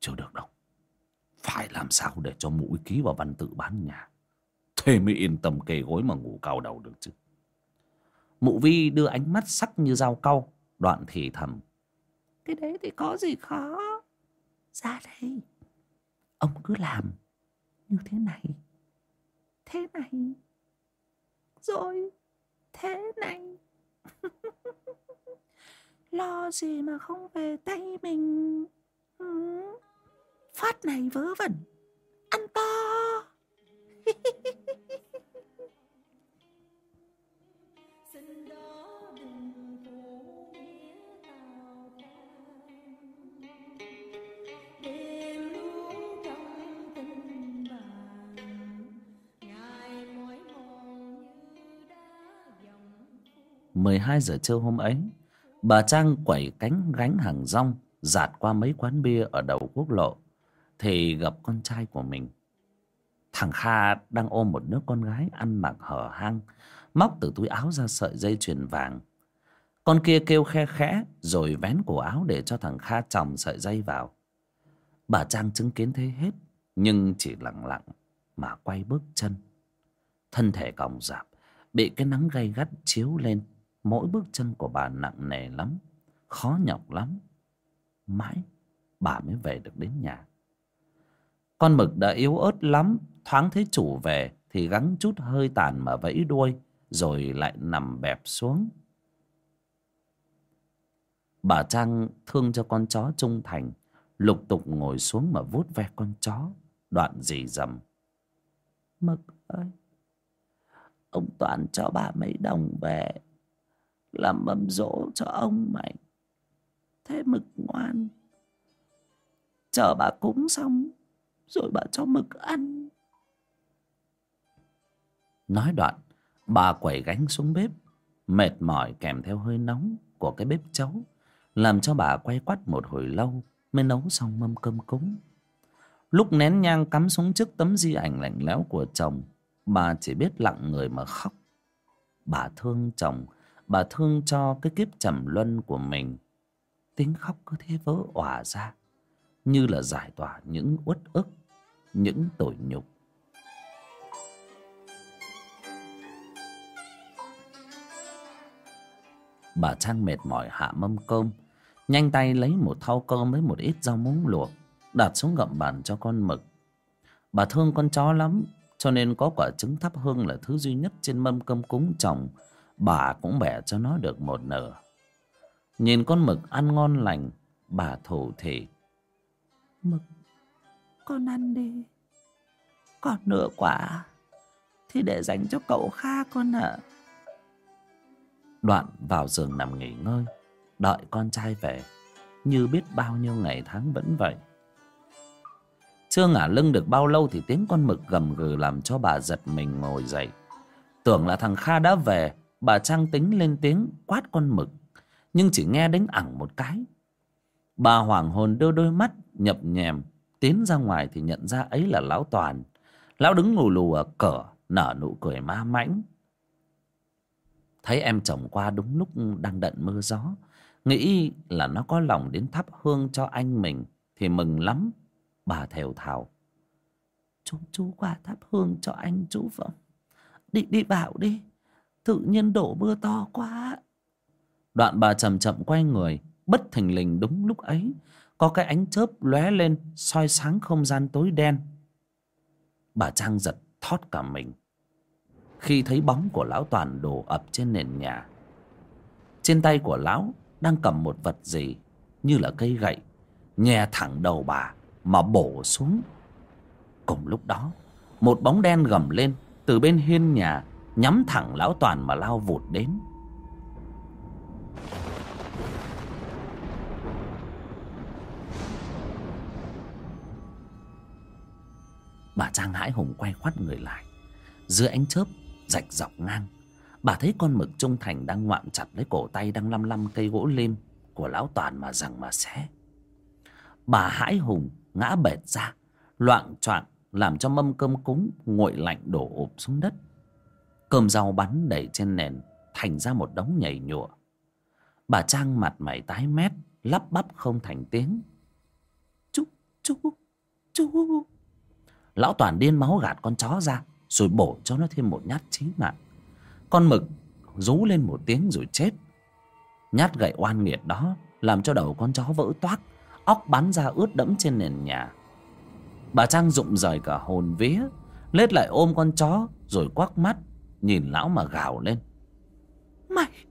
Chưa được đâu, phải làm sao để cho mũi ký vào văn tự bán nhà? Thế mới yên tâm kê gối mà ngủ cao đầu được chứ. Mụ vi đưa ánh mắt sắc như dao cau, đoạn thì thầm. Cái đấy thì có gì khó. Ra đây, ông cứ làm như thế này. Thế này. Rồi, thế này. Lo gì mà không về tay mình? Ừ. phát này vớ vẩn. Ăn to. mười hai giờ trưa hôm ấy, bà trang quẩy cánh gánh hàng rong dạt qua mấy quán bia ở đầu quốc lộ, thì gặp con trai của mình. Thằng kha đang ôm một đứa con gái ăn mặc hở hang, móc từ túi áo ra sợi dây chuyền vàng. Con kia kêu khe khẽ rồi vén cổ áo để cho thằng kha chồng sợi dây vào. Bà trang chứng kiến thế hết, nhưng chỉ lặng lặng mà quay bước chân. Thân thể còng rạp, bị cái nắng gay gắt chiếu lên mỗi bước chân của bà nặng nề lắm, khó nhọc lắm. Mãi bà mới về được đến nhà. Con mực đã yếu ớt lắm, thoáng thấy chủ về thì gắng chút hơi tàn mà vẫy đuôi, rồi lại nằm bẹp xuống. Bà trang thương cho con chó trung thành, lục tục ngồi xuống mà vuốt ve con chó, đoạn dì dầm. Mực ơi, ông toàn cho bà mấy đồng về làm mâm rỗ cho ông mày. Thế mực ngoan. Chờ bà cúng xong, rồi bà cho mực ăn. Nói đoạn, bà quẩy gánh xuống bếp, mệt mỏi kèm theo hơi nóng của cái bếp chấu, làm cho bà quay quắt một hồi lâu mới nấu xong mâm cơm cúng. Lúc nén nhang cắm xuống trước tấm di ảnh lạnh lẽo của chồng, bà chỉ biết lặng người mà khóc. Bà thương chồng bà thương cho cái kiếp trầm luân của mình. Tiếng khóc cứ thế vỡ òa ra, như là giải tỏa những uất ức, những tội nhục. Bà trang mệt mỏi hạ mâm cơm, nhanh tay lấy một thau cơm với một ít rau muống luộc, đặt xuống gậm bàn cho con mực. Bà thương con chó lắm, cho nên có quả trứng thắp hương là thứ duy nhất trên mâm cơm cúng chồng bà cũng bẻ cho nó được một nửa nhìn con mực ăn ngon lành bà thủ thỉ. Mực con ăn đi. Còn nửa quả thì để dành cho cậu kha con ạ. Đoạn vào giường nằm nghỉ ngơi đợi con trai về. Như biết bao nhiêu ngày tháng vẫn vậy. Chưa ngả lưng được bao lâu thì tiếng con mực gầm gừ làm cho bà giật mình ngồi dậy. Tưởng là thằng kha đã về bà trang tính lên tiếng quát con mực, nhưng chỉ nghe đánh ẳng một cái. Bà hoảng hồn đưa đôi mắt nhập nhèm, tiến ra ngoài thì nhận ra ấy là lão toàn. Lão đứng lù lù ở cửa nở nụ cười ma mãnh. Thấy em chồng qua đúng lúc đang đận mưa gió, nghĩ là nó có lòng đến thắp hương cho anh mình thì mừng lắm. Bà thều thào, chú chú qua thắp hương cho anh, chú vợ đi đi bảo đi tự nhiên đổ mưa to quá. Đoạn bà chậm chậm quay người, bất thình lình đúng lúc ấy, có cái ánh chớp lóe lên, soi sáng không gian tối đen. Bà trang giật thót cả mình. Khi thấy bóng của lão toàn đổ ập trên nền nhà, trên tay của lão đang cầm một vật gì như là cây gậy, nhè thẳng đầu bà mà bổ xuống. Cùng lúc đó, một bóng đen gầm lên từ bên hiên nhà nhắm thẳng lão toàn mà lao vụt đến. Bà trang hãi hùng quay khoắt người lại. Dưới ánh chớp, rạch dọc ngang, bà thấy con mực trung thành đang ngoạm chặt lấy cổ tay đang lăm lăm cây gỗ lim của lão toàn mà rằng mà xé. Bà hãi hùng ngã bệt ra loạng choạng, làm cho mâm cơm cúng nguội lạnh đổ ụp xuống đất cơm rau bắn đầy trên nền, thành ra một đống nhầy nhụa. Bà trang mặt mày tái mét, lắp bắp không thành tiếng. Chú chú chú. Lão toàn điên máu gạt con chó ra, rồi bổ cho nó thêm một nhát chí mạng. Con mực rú lên một tiếng rồi chết. Nhát gậy oan nghiệt đó làm cho đầu con chó vỡ toác, óc bắn ra ướt đẫm trên nền nhà. Bà trang rụng rời cả hồn vía, lết lại ôm con chó rồi quắc mắt nhìn lão mà gào lên. Mày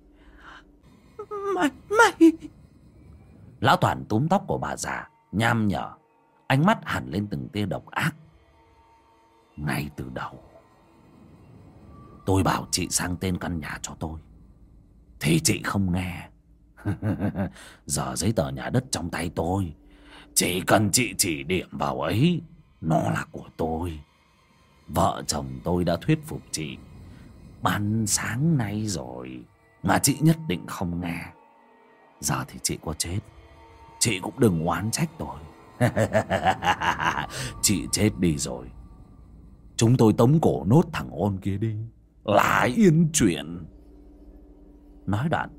mày mày. Lão toàn túm tóc của bà già nham nhở. Ánh mắt hẳn lên từng tia độc ác. Ngay từ đầu tôi bảo chị sang tên căn nhà cho tôi. Thì chị không nghe. Giờ giấy tờ nhà đất trong tay tôi. Chỉ cần chị chỉ điểm vào ấy nó là của tôi. Vợ chồng tôi đã thuyết phục chị ban sáng nay rồi. Mà chị nhất định không nghe. Giờ thì chị có chết. Chị cũng đừng oán trách tôi. Chị chết đi rồi. Chúng tôi tống cổ nốt thằng ôn kia đi. Là yên chuyện. Nói đoạn,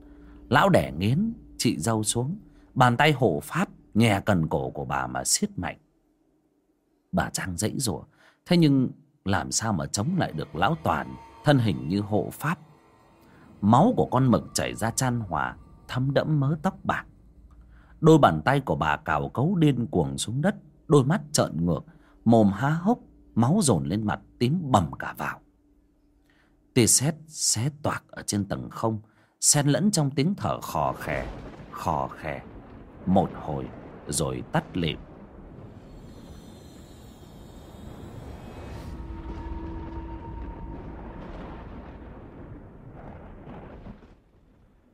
lão đẻ nghiến, chị dâu xuống. Bàn tay hộ pháp nhè cần cổ của bà mà siết mạnh. Bà trang dãy rủa. Thế nhưng làm sao mà chống lại được lão toàn? Thân hình như hộ pháp. Máu của con mực chảy ra chan hòa, thấm đẫm mớ tóc bạc. Đôi bàn tay của bà cào cấu điên cuồng xuống đất, đôi mắt trợn ngược, mồm há hốc, máu dồn lên mặt, tím bầm cả vào. Tia sét xé toạc ở trên tầng không, xen lẫn trong tiếng thở khò khè khò khè, một hồi rồi tắt lịm.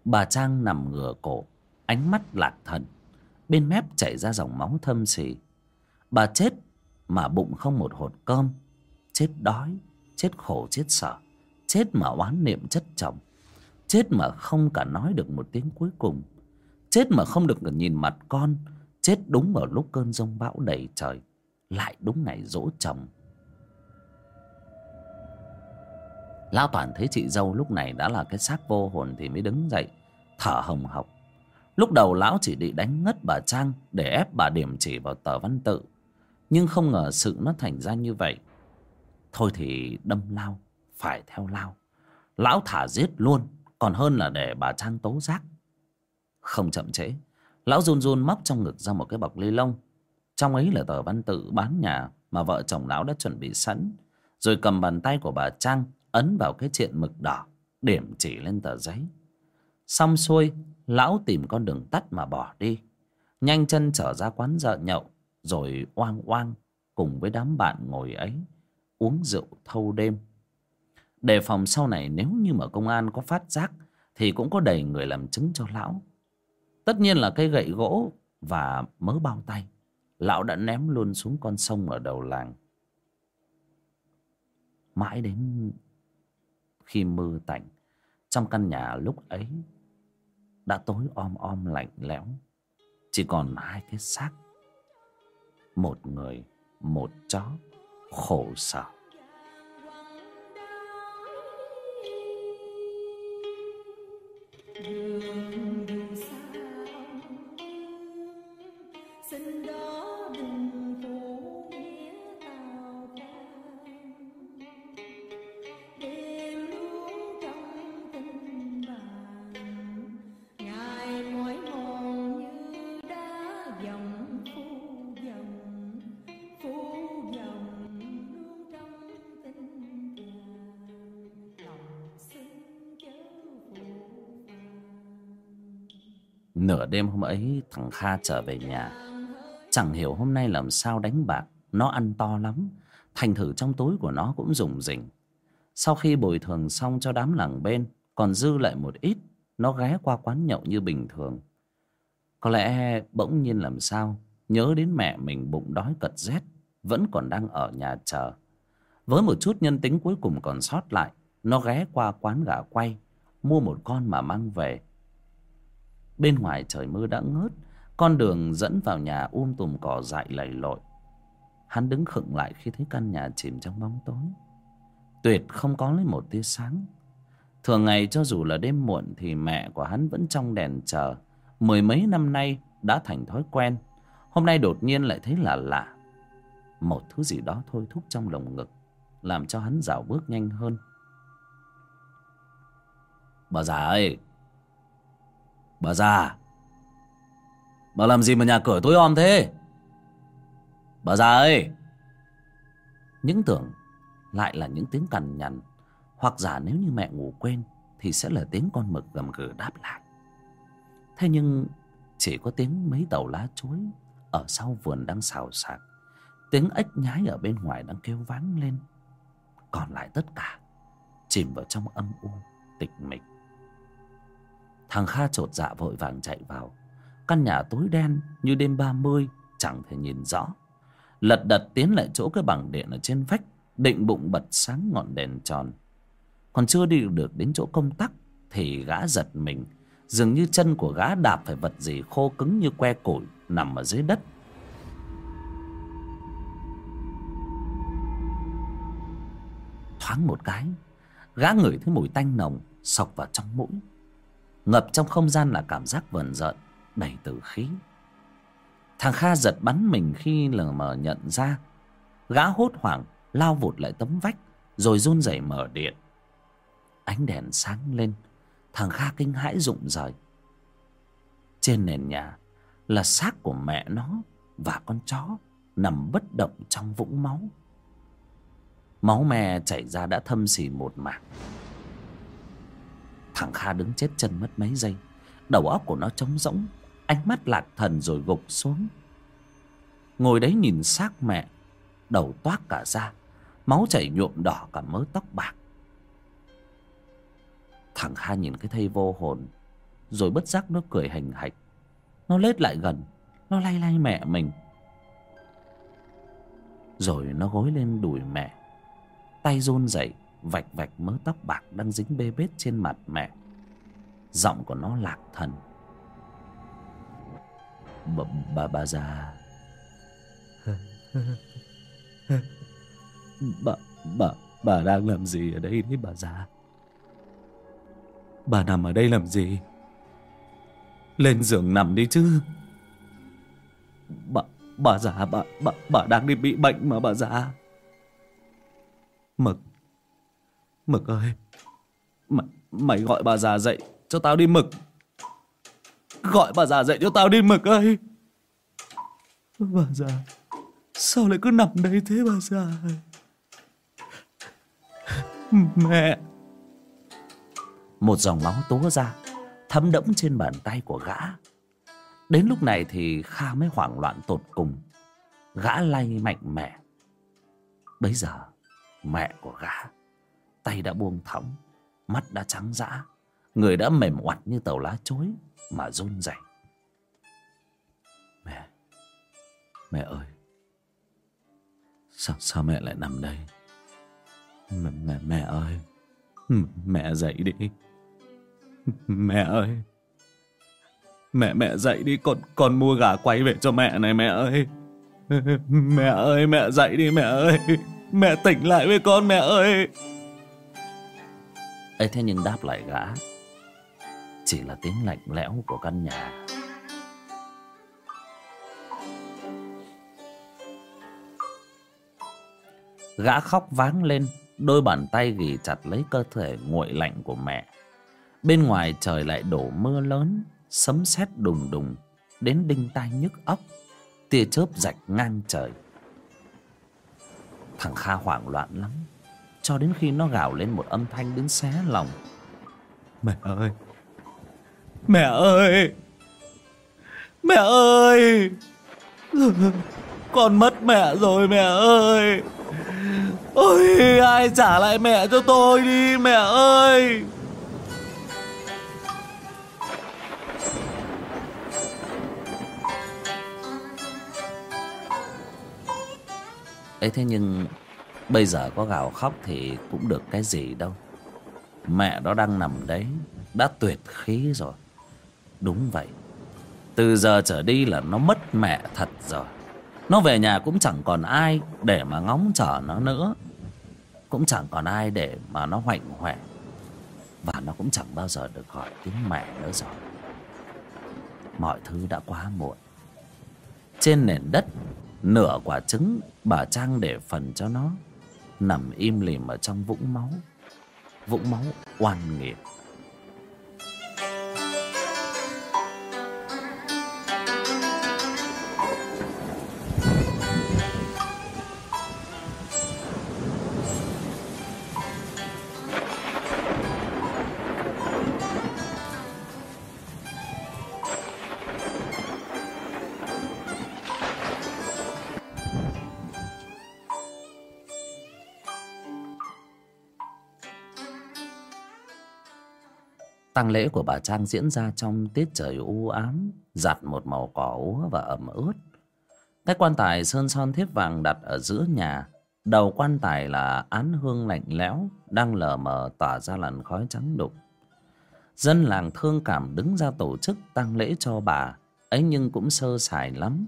Bà trang nằm ngửa cổ, ánh mắt lạc thần. Bên mép chảy ra dòng máu thâm xì bà chết mà bụng không một hột cơm. Chết đói, chết khổ, chết sợ. Chết mà oán niệm chất chồng. Chết mà không cả nói được một tiếng cuối cùng. Chết mà không được nhìn mặt con. Chết đúng vào lúc cơn giông bão đầy trời. Lại đúng ngày dỗ chồng. Lão toàn thấy chị dâu lúc này đã là cái xác vô hồn thì mới đứng dậy, thở hồng hộc. Lúc đầu lão chỉ định đánh ngất bà trang để ép bà điểm chỉ vào tờ văn tự, nhưng không ngờ sự nó thành ra như vậy. Thôi thì đâm lao, phải theo lao. Lão thả giết luôn, còn hơn là để bà trang tố giác. Không chậm trễ, lão run run móc trong ngực ra một cái bọc ly lông. Trong ấy là tờ văn tự bán nhà mà vợ chồng lão đã chuẩn bị sẵn, rồi cầm bàn tay của bà trang ấn vào cái triện mực đỏ, điểm chỉ lên tờ giấy. Xong xuôi, lão tìm con đường tắt mà bỏ đi. Nhanh chân trở ra quán dợ nhậu, rồi oang oang cùng với đám bạn ngồi ấy, uống rượu thâu đêm. Đề phòng sau này nếu như mà công an có phát giác thì cũng có đầy người làm chứng cho lão. Tất nhiên là cây gậy gỗ và mớ bao tay, lão đã ném luôn xuống con sông ở đầu làng. Mãi đến khi mưa tạnh. Trong căn nhà lúc ấy đã tối om om lạnh lẽo. Chỉ còn hai cái xác. Một người, một chó. Khổ sở. Đường xa xin đó đừng Nửa đêm hôm ấy, thằng Kha trở về nhà. Chẳng hiểu hôm nay làm sao đánh bạc, Nó ăn to lắm, Thành thử trong túi của nó cũng rủng rỉnh. Sau khi bồi thường xong cho đám làng bên, Còn dư lại một ít, Nó ghé qua quán nhậu như bình thường. Có lẽ bỗng nhiên làm sao, Nhớ đến mẹ mình bụng đói cật rét Vẫn còn đang ở nhà chờ. Với một chút nhân tính cuối cùng còn sót lại, Nó ghé qua quán gà quay, Mua một con mà mang về. Bên ngoài trời mưa đã ngớt, Con đường dẫn vào nhà um tùm cỏ dại lầy lội. Hắn đứng khựng lại khi thấy căn nhà chìm trong bóng tối. Tuyệt không có lấy một tia sáng. Thường ngày cho dù là đêm muộn Thì mẹ của hắn vẫn trong đèn chờ. Mười mấy năm nay đã thành thói quen. Hôm nay đột nhiên lại thấy là lạ. Một thứ gì đó thôi thúc trong lồng ngực, Làm cho hắn dạo bước nhanh hơn. Bà già ơi Bà già. Bà làm gì mà nhà cửa tối om thế? Bà già ơi! Những tưởng Lại là những tiếng cằn nhằn, Hoặc giả nếu như mẹ ngủ quên Thì sẽ là tiếng con mực gầm gừ đáp lại. Thế nhưng Chỉ có tiếng mấy tàu lá chuối Ở sau vườn đang xào xạc Tiếng ếch nhái ở bên ngoài đang kêu váng lên. Còn lại tất cả Chìm vào trong âm u Tịch mịch. Thằng Kha trột dạ vội vàng chạy vào. Căn nhà tối đen như đêm ba mươi, Chẳng thể nhìn rõ. Lật đật tiến lại chỗ cái bảng điện ở trên vách, Định bụng bật sáng ngọn đèn tròn. Còn chưa đi được đến chỗ công tắc, Thì gã giật mình. Dường như chân của gã đạp phải vật gì khô cứng như que củi Nằm ở dưới đất. Thoáng một cái, Gã ngửi thấy mùi tanh nồng Sọc vào trong mũi. Ngập trong không gian là cảm giác vờn rợn, Đầy tử khí. Thằng Kha giật bắn mình khi lờ mờ nhận ra. Gã hốt hoảng, Lao vụt lại tấm vách, Rồi run rẩy mở điện. Ánh đèn sáng lên, Thằng Kha kinh hãi rụng rời. Trên nền nhà Là xác của mẹ nó Và con chó Nằm bất động trong vũng máu. Máu me chảy ra đã thâm xì một mảng. Thằng Kha đứng chết chân mất mấy giây. Đầu óc của nó trống rỗng, Ánh mắt lạc thần rồi gục xuống. Ngồi đấy nhìn xác mẹ, Đầu toát cả ra Máu chảy nhuộm đỏ cả mớ tóc bạc. Thằng Kha nhìn cái thây vô hồn, Rồi bất giác nó cười hành hạch. Nó lết lại gần, Nó lay lay mẹ mình. Rồi nó gối lên đùi mẹ, Tay run rẩy vạch vạch mớ tóc bạc đang dính bê bết trên mặt mẹ. Giọng của nó lạc thần. Bà bà, bà già bà bà bà đang làm gì ở đây đấy bà già bà nằm ở đây làm gì? Lên giường nằm đi chứ. Bà bà già bà bà bà đang đi bị bệnh mà bà già. Mực Mực ơi. M mày gọi bà già dậy cho tao đi Mực. Gọi bà già dậy cho tao đi Mực ơi. Bà già, Sao lại cứ nằm đây thế bà già Mẹ. Một dòng máu túa ra, Thấm đẫm trên bàn tay của gã. Đến lúc này thì Kha mới hoảng loạn tột cùng. Gã lay mạnh mẹ Bây giờ, Mẹ của gã tay đã buông thõng mắt đã trắng dã người đã mềm oặt như tàu lá chối mà run rẩy. Mẹ mẹ ơi sao sao mẹ lại nằm đây? Mẹ mẹ, mẹ ơi mẹ dậy đi. Mẹ ơi mẹ mẹ dậy đi con con mua gà quay về cho mẹ này mẹ ơi. Mẹ ơi mẹ dậy đi mẹ ơi. Mẹ tỉnh lại với con mẹ ơi ấy thế nhưng đáp lại gã, chỉ là tiếng lạnh lẽo của căn nhà. Gã khóc váng lên, đôi bàn tay ghì chặt lấy cơ thể nguội lạnh của mẹ. Bên ngoài trời lại đổ mưa lớn, sấm sét đùng đùng, đến đinh tai nhức óc, tia chớp rạch ngang trời. Thằng kha hoảng loạn lắm cho đến khi nó gào lên một âm thanh đến xé lòng. Mẹ ơi! Mẹ ơi! Mẹ ơi! Con mất mẹ rồi mẹ ơi! Ôi ai trả lại mẹ cho tôi đi mẹ ơi! Ấy thế nhưng bây giờ có gào khóc thì cũng được cái gì đâu. Mẹ nó đang nằm đấy, đã tuyệt khí rồi. Đúng vậy. Từ giờ trở đi là nó mất mẹ thật rồi. Nó về nhà cũng chẳng còn ai để mà ngóng chờ nó nữa. Cũng chẳng còn ai để mà nó hoạnh hoẹ. Và nó cũng chẳng bao giờ được gọi tiếng mẹ nữa rồi. Mọi thứ đã quá muộn. Trên nền đất, nửa quả trứng bà trang để phần cho nó nằm im lìm ở trong vũng máu. Vũng máu oan nghiệt. Tang lễ của bà trang diễn ra trong tiết trời u ám, giặt một màu cỏ úa và ẩm ướt. Cái quan tài sơn son thiếp vàng đặt ở giữa nhà, đầu quan tài là án hương lạnh lẽo đang lờ mờ tỏa ra làn khói trắng đục. Dân làng thương cảm đứng ra tổ chức tang lễ cho bà, ấy nhưng cũng sơ sài lắm.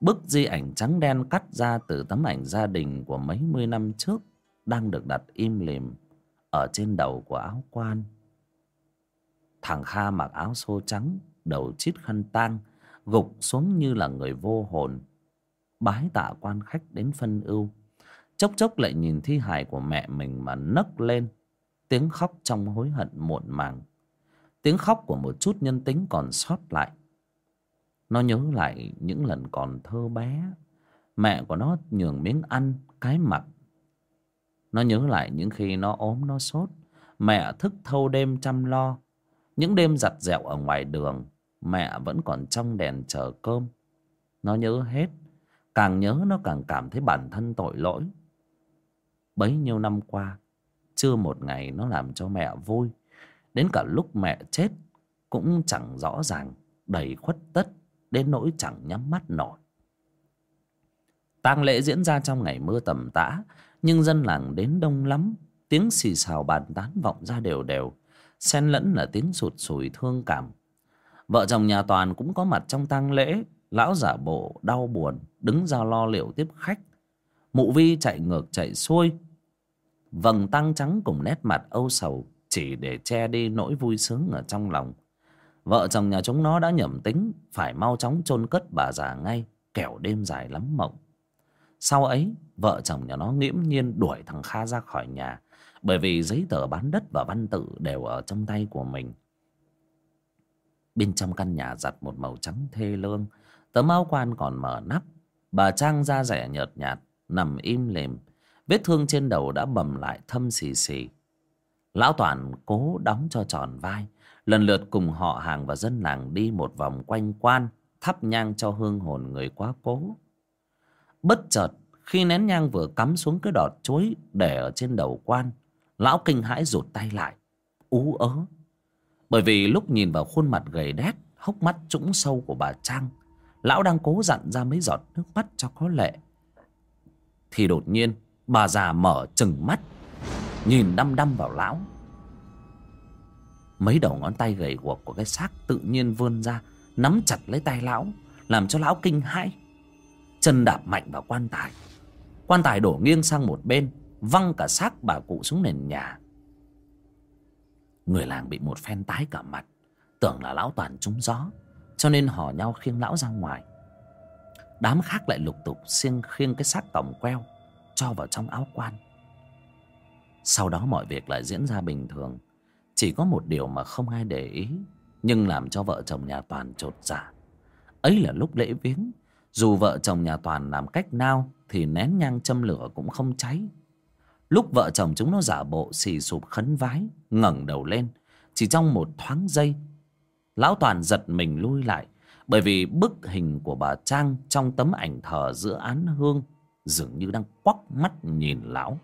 Bức di ảnh trắng đen cắt ra từ tấm ảnh gia đình của mấy mươi năm trước đang được đặt im lìm ở trên đầu của áo quan thằng kha mặc áo xô trắng, đầu chít khăn tang, gục xuống như là người vô hồn. Bái tạ quan khách đến phân ưu. Chốc chốc lại nhìn thi hài của mẹ mình mà nấc lên. Tiếng khóc trong hối hận muộn màng. Tiếng khóc của một chút nhân tính còn sót lại. Nó nhớ lại những lần còn thơ bé. Mẹ của nó nhường miếng ăn, cái mặc nó nhớ lại những khi nó ốm, nó sốt. Mẹ thức thâu đêm chăm lo những đêm giặt dẹo ở ngoài đường, mẹ vẫn còn trong đèn chờ cơm. Nó nhớ hết, càng nhớ nó càng cảm thấy bản thân tội lỗi. Bấy nhiêu năm qua, chưa một ngày nó làm cho mẹ vui. Đến cả lúc mẹ chết, cũng chẳng rõ ràng, đầy khuất tất, đến nỗi chẳng nhắm mắt nổi. Tang lễ diễn ra trong ngày mưa tầm tã, nhưng dân làng đến đông lắm, tiếng xì xào bàn tán vọng ra đều đều xen lẫn là tiếng sụt sùi thương cảm. Vợ chồng nhà toàn cũng có mặt trong tang lễ. Lão giả bộ đau buồn, đứng ra lo liệu tiếp khách. Mụ vi chạy ngược, chạy xuôi. Vầng tăng trắng cùng nét mặt âu sầu, chỉ để che đi nỗi vui sướng ở trong lòng. Vợ chồng nhà chúng nó đã nhẩm tính, phải mau chóng chôn cất bà già ngay, kẻo đêm dài lắm mộng. Sau ấy, vợ chồng nhà nó nghiễm nhiên đuổi thằng kha ra khỏi nhà bởi vì giấy tờ bán đất và văn tự đều ở trong tay của mình. Bên trong căn nhà giặt một màu trắng thê lương tấm áo quan còn mở nắp. Bà trang da rẻ nhợt nhạt, nằm im lìm. Vết thương trên đầu đã bầm lại thâm xì xì. Lão toàn cố đóng cho tròn vai. Lần lượt cùng họ hàng và dân làng đi một vòng quanh quan, thắp nhang cho hương hồn người quá cố. Bất chợt, khi nén nhang vừa cắm xuống cái đọt chuối để ở trên đầu quan lão kinh hãi rụt tay lại. Ú ớ. Bởi vì lúc nhìn vào khuôn mặt gầy đét, hốc mắt trũng sâu của bà trang, lão đang cố dặn ra mấy giọt nước mắt cho có lệ. Thì đột nhiên, bà già mở chừng mắt, nhìn đăm đăm vào lão. Mấy đầu ngón tay gầy guộc của cái xác tự nhiên vươn ra, nắm chặt lấy tay lão, làm cho lão kinh hãi. Chân đạp mạnh vào quan tài. Quan tài đổ nghiêng sang một bên văng cả xác bà cụ xuống nền nhà. Người làng bị một phen tái cả mặt, tưởng là lão toàn trúng gió, cho nên hò nhau khiêng lão ra ngoài. Đám khác lại lục tục xiêng khiêng cái xác còng queo, cho vào trong áo quan. Sau đó mọi việc lại diễn ra bình thường, chỉ có một điều mà không ai để ý, nhưng làm cho vợ chồng nhà toàn chột dạ. Ấy là lúc lễ viếng, dù vợ chồng nhà toàn làm cách nào thì nén nhang châm lửa cũng không cháy lúc vợ chồng chúng nó giả bộ xì sụp khấn vái, ngẩng đầu lên. Chỉ trong một thoáng giây, lão toàn giật mình lui lại, bởi vì bức hình của bà trang trong tấm ảnh thờ giữa án hương dường như đang quắc mắt nhìn lão.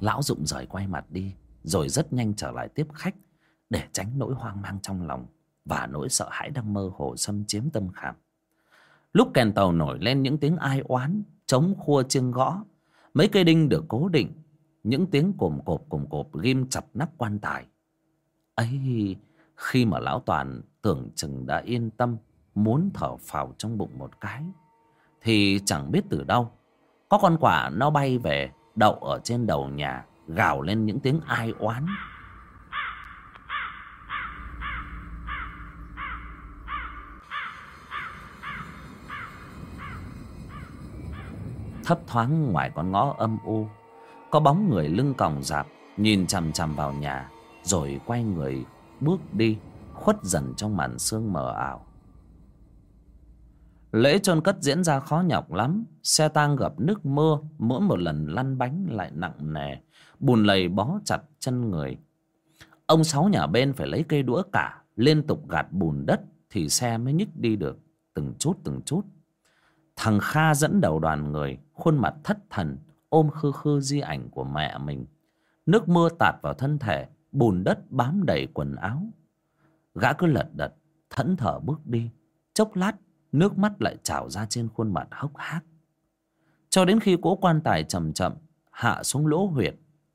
Lão rụng rời quay mặt đi, rồi rất nhanh trở lại tiếp khách để tránh nỗi hoang mang trong lòng và nỗi sợ hãi đang mơ hồ xâm chiếm tâm khảm lúc kèn tàu nổi lên những tiếng ai oán, chống khua chiêng gõ, mấy cây đinh được cố định, những tiếng cồm cộp cồm cộp ghim chặt nắp quan tài. Ấy, khi mà lão toàn tưởng chừng đã yên tâm, muốn thở phào trong bụng một cái, thì chẳng biết từ đâu, có con quả nó bay về, đậu ở trên đầu nhà, gào lên những tiếng ai oán. Thấp thoáng ngoài con ngõ âm u. Có bóng người lưng còng rạp nhìn chằm chằm vào nhà, rồi quay người, bước đi, khuất dần trong màn sương mờ ảo. Lễ chôn cất diễn ra khó nhọc lắm, xe tang gặp nước mưa, mỗi một lần lăn bánh lại nặng nề, bùn lầy bó chặt chân người. Ông sáu nhà bên phải lấy cây đũa cả, liên tục gạt bùn đất thì xe mới nhích đi được, từng chút từng chút. Thằng kha dẫn đầu đoàn người khuôn mặt thất thần, ôm khư khư di ảnh của mẹ mình. Nước mưa tạt vào thân thể, bùn đất bám đầy quần áo. Gã cứ lật đật, thẫn thờ bước đi. Chốc lát, nước mắt lại trào ra trên khuôn mặt hốc hác. Cho đến khi cỗ quan tài chậm chậm, hạ xuống lỗ huyệt,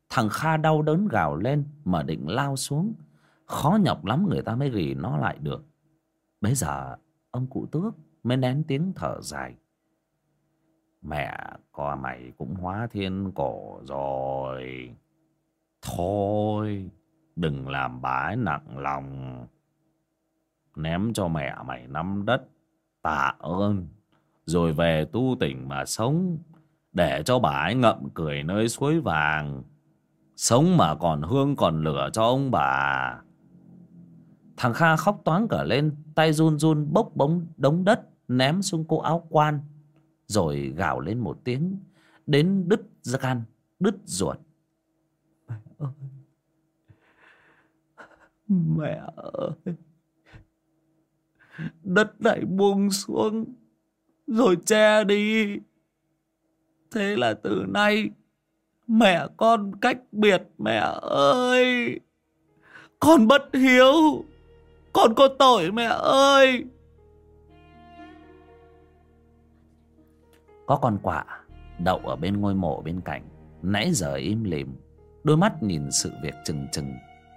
thằng kha đau đớn gào lên mà định lao xuống. Khó nhọc lắm người ta mới gỉ nó lại được. Bấy giờ, ông cụ tước mới nén tiếng thở dài mẹ con mày cũng hóa thiên cổ rồi. Thôi, đừng làm bái nặng lòng. Ném cho mẹ mày nắm đất, tạ ơn. Rồi về tu tỉnh mà sống, để cho bà ấy ngậm cười nơi suối vàng. Sống mà còn hương còn lửa cho ông bà. Thằng kha khóc toáng cả lên, tay run run bốc bóng đống đất, ném xuống cô áo quan rồi gào lên một tiếng, đến đứt gan, đứt ruột. Mẹ ơi mẹ ơi, đất lại buông xuống, rồi che đi. Thế là từ nay, mẹ con cách biệt, mẹ ơi. Con bất hiếu, con có tội, mẹ ơi. Có con quạ đậu ở bên ngôi mộ bên cạnh. Nãy giờ im lìm đôi mắt nhìn sự việc chừng chừng.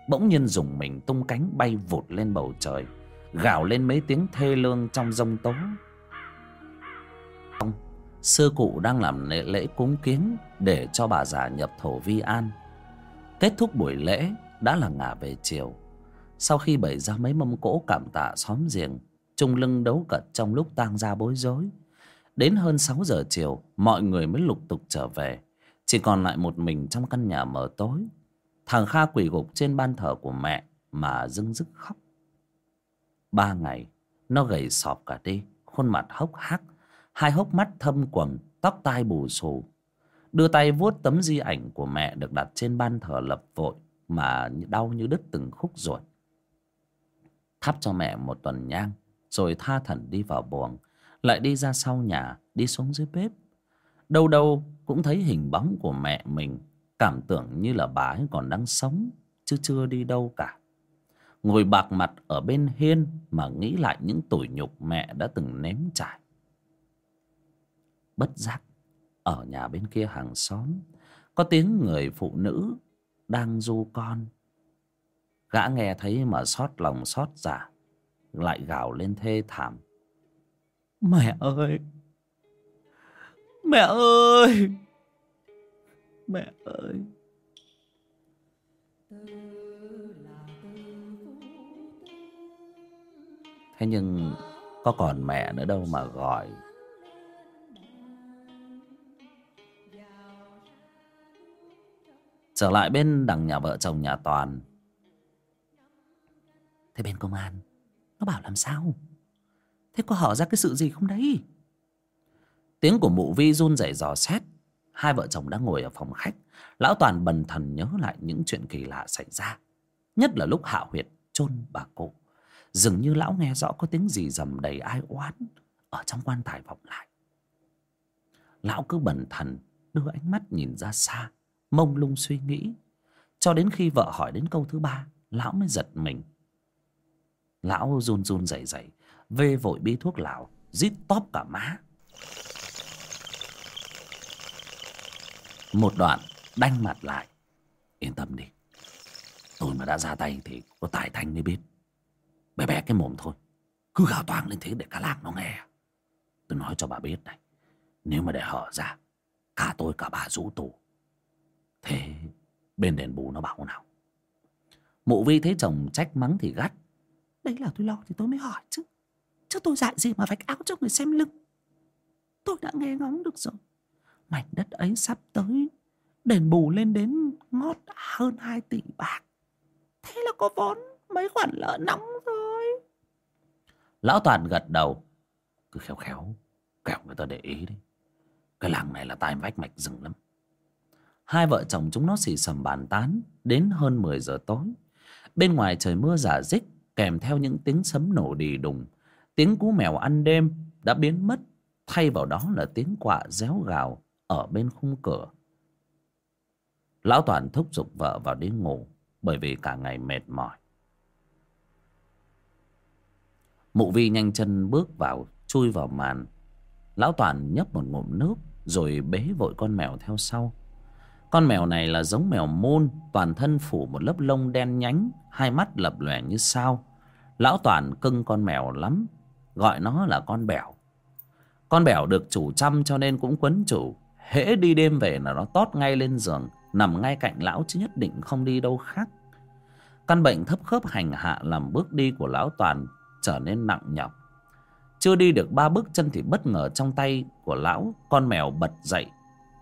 Bỗng nhiên dùng mình tung cánh bay vụt lên bầu trời gào lên mấy tiếng thê lương trong giông tố. Ông sư cụ đang làm lễ, lễ cúng kiến để cho bà già nhập thổ vi an. Kết thúc buổi lễ đã là ngả về chiều sau khi bày ra mấy mâm cỗ cảm tạ xóm giềng trung lưng đấu cật trong lúc tang ra bối rối đến hơn sáu giờ chiều, mọi người mới lục tục trở về. Chỉ còn lại một mình trong căn nhà mờ tối. Thằng kha quỳ gục trên ban thờ của mẹ mà dưng dứt khóc. Ba ngày, nó gầy sọp cả đi, khuôn mặt hốc hác, hai hốc mắt thâm quầng, tóc tai bù xù. Đưa tay vuốt tấm di ảnh của mẹ được đặt trên ban thờ lập vội mà đau như đứt từng khúc ruột. Thắp cho mẹ một tuần nhang, rồi tha thẩn đi vào buồng lại đi ra sau nhà, đi xuống dưới bếp. Đâu đâu cũng thấy hình bóng của mẹ mình, cảm tưởng như là bà ấy còn đang sống, chứ chưa đi đâu cả. Ngồi bạc mặt ở bên hiên mà nghĩ lại những tủi nhục mẹ đã từng nếm trải. Bất giác, ở nhà bên kia hàng xóm, có tiếng người phụ nữ đang du con. Gã nghe thấy mà xót lòng xót dạ lại gào lên thê thảm mẹ ơi! Mẹ ơi! Mẹ ơi! Thế nhưng có còn mẹ nữa đâu mà gọi. Trở lại bên đằng nhà vợ chồng nhà toàn. Thế bên công an, nó bảo làm sao? Thế có hở ra cái sự gì không đấy? Tiếng của mụ vi run rẩy dò xét. Hai vợ chồng đang ngồi ở phòng khách. Lão toàn bần thần nhớ lại những chuyện kỳ lạ xảy ra. Nhất là lúc hạ huyệt chôn bà cụ. Dường như lão nghe rõ có tiếng gì rầm đầy ai oán ở trong quan tài vọng lại. Lão cứ bần thần đưa ánh mắt nhìn ra xa, mông lung suy nghĩ. Cho đến khi vợ hỏi đến câu thứ ba, lão mới giật mình. Lão run run rẩy rẩy vê vội bi thuốc lào, rít tóp cả má. Một đoạn đanh mặt lại. Yên tâm đi, tôi mà đã ra tay thì có tài thanh mới biết. Bé bé cái mồm thôi, cứ gào toang lên thế để cả làng nó nghe. Tôi nói cho bà biết này, nếu mà để hở ra, cả tôi cả bà rũ tù. Thế bên đền bù nó bảo nào? Mụ vi thấy chồng trách mắng thì gắt. Đấy là tôi lo thì tôi mới hỏi chứ chứ tôi dạy gì mà vạch áo cho người xem lưng. Tôi đã nghe ngóng được rồi. Mảnh đất ấy sắp tới đền bù lên đến ngót hơn hai tỷ bạc. Thế là có vốn, mấy khoản lỡ nóng rồi. Lão toàn gật đầu. Cứ khéo khéo, kẻo người ta để ý đi. Cái làng này là tai vách mạch rừng lắm. Hai vợ chồng chúng nó xì xầm bàn tán đến hơn mười giờ tối. Bên ngoài trời mưa giả dích, kèm theo những tiếng sấm nổ đì đùng tiếng cú mèo ăn đêm đã biến mất, thay vào đó là tiếng quạ réo gào ở bên khung cửa. Lão toàn thúc giục vợ vào đi ngủ, bởi vì cả ngày mệt mỏi. Mụ vi nhanh chân bước vào, chui vào màn. Lão toàn nhấp một ngụm nước, rồi bế vội con mèo theo sau. Con mèo này là giống mèo môn toàn thân phủ một lớp lông đen nhánh, hai mắt lập lòe như sao. Lão toàn cưng con mèo lắm gọi nó là con bẻo. Con bẻo được chủ chăm cho nên cũng quấn chủ. Hễ đi đêm về là nó tót ngay lên giường, nằm ngay cạnh lão chứ nhất định không đi đâu khác. Căn bệnh thấp khớp hành hạ làm bước đi của lão toàn trở nên nặng nhọc. Chưa đi được ba bước chân thì bất ngờ trong tay của lão, con mèo bật dậy,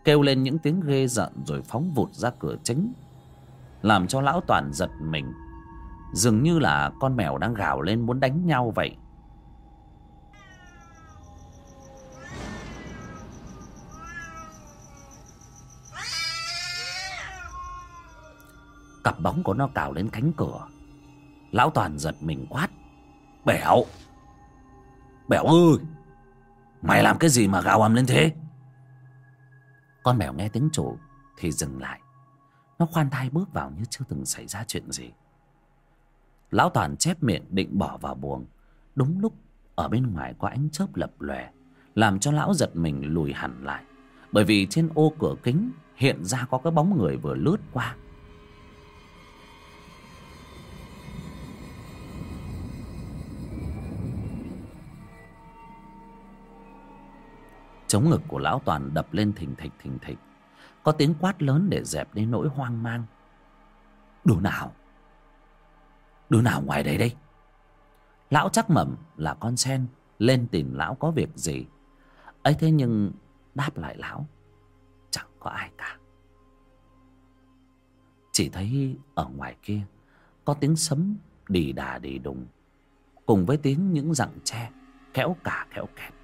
kêu lên những tiếng ghê rợn rồi phóng vụt ra cửa chính, làm cho lão toàn giật mình. Dường như là con mèo đang gào lên muốn đánh nhau vậy. Cặp bóng của nó cào lên cánh cửa. Lão toàn giật mình quát. Bẻo! Bẻo ơi! Mày làm cái gì mà gào ầm lên thế? Con bẻo nghe tiếng chủ thì dừng lại. Nó khoan thai bước vào như chưa từng xảy ra chuyện gì. Lão toàn chép miệng định bỏ vào buồng. Đúng lúc ở bên ngoài có ánh chớp lập lòe, làm cho lão giật mình lùi hẳn lại. Bởi vì trên ô cửa kính hiện ra có cái bóng người vừa lướt qua. Chống ngực của lão toàn đập lên thình thịch thình thịch. Có tiếng quát lớn để dẹp đi nỗi hoang mang. Đứa nào? Đứa nào ngoài đây đây lão chắc mẩm là con sen, lên tìm lão có việc gì. Ấy thế nhưng đáp lại lão, chẳng có ai cả. Chỉ thấy ở ngoài kia, có tiếng sấm đì đà đì đùng, cùng với tiếng những rặng tre, kéo cả kéo kẹt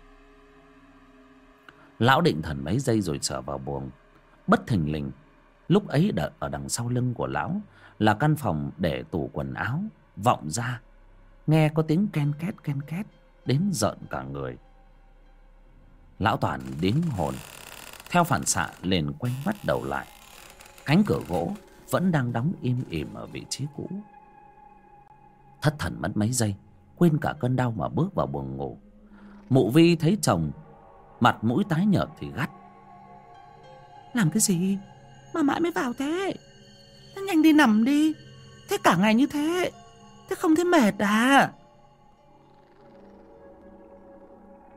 lão định thần mấy giây rồi trở vào buồng. Bất thình lình, lúc ấy đợt ở đằng sau lưng của lão là căn phòng để tủ quần áo, vọng ra. Nghe có tiếng ken két ken két, đến giận cả người. Lão toàn đến hồn, theo phản xạ liền quay mắt đầu lại. Cánh cửa gỗ vẫn đang đóng im ỉm ở vị trí cũ. Thất thần mất mấy giây, quên cả cơn đau mà bước vào buồng ngủ. Mụ vi thấy chồng mặt mũi tái nhợt thì gắt. Làm cái gì? Mà mãi mới vào thế. Thế nhanh đi nằm đi. Thế cả ngày như thế. Thế không thấy mệt à?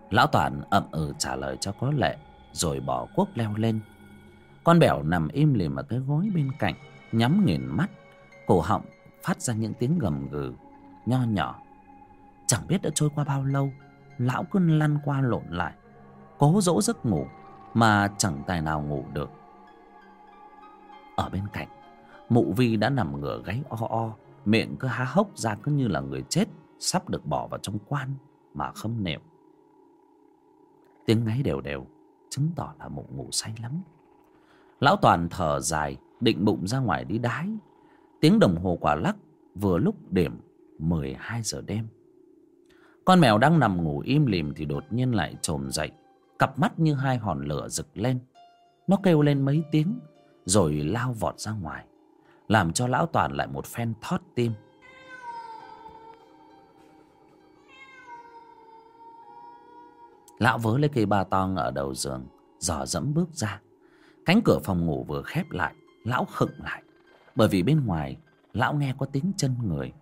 Lão toàn ậm ừ trả lời cho có lệ rồi bỏ cuốc leo lên. Con bẻo nằm im lìm ở cái gối bên cạnh nhắm nghiền mắt. Cổ họng phát ra những tiếng gầm gừ nho nhỏ. Chẳng biết đã trôi qua bao lâu lão cứ lăn qua lộn lại cố dỗ giấc ngủ mà chẳng tài nào ngủ được. Ở bên cạnh, mụ vi đã nằm ngửa gáy o o, miệng cứ há hốc ra cứ như là người chết, sắp được bỏ vào trong quan mà không nệm tiếng ngáy đều đều, chứng tỏ là mụ ngủ say lắm. Lão toàn thở dài, định bụng ra ngoài đi đái. Tiếng đồng hồ quả lắc vừa lúc điểm mười hai giờ đêm. Con mèo đang nằm ngủ im lìm thì đột nhiên lại trồm dậy cặp mắt như hai hòn lửa rực lên. Nó kêu lên mấy tiếng, rồi lao vọt ra ngoài, làm cho lão toàn lại một phen thót tim. Lão vớ lấy cây ba tong ở đầu giường, dò dẫm bước ra. Cánh cửa phòng ngủ vừa khép lại, lão khựng lại, bởi vì bên ngoài lão nghe có tiếng chân người.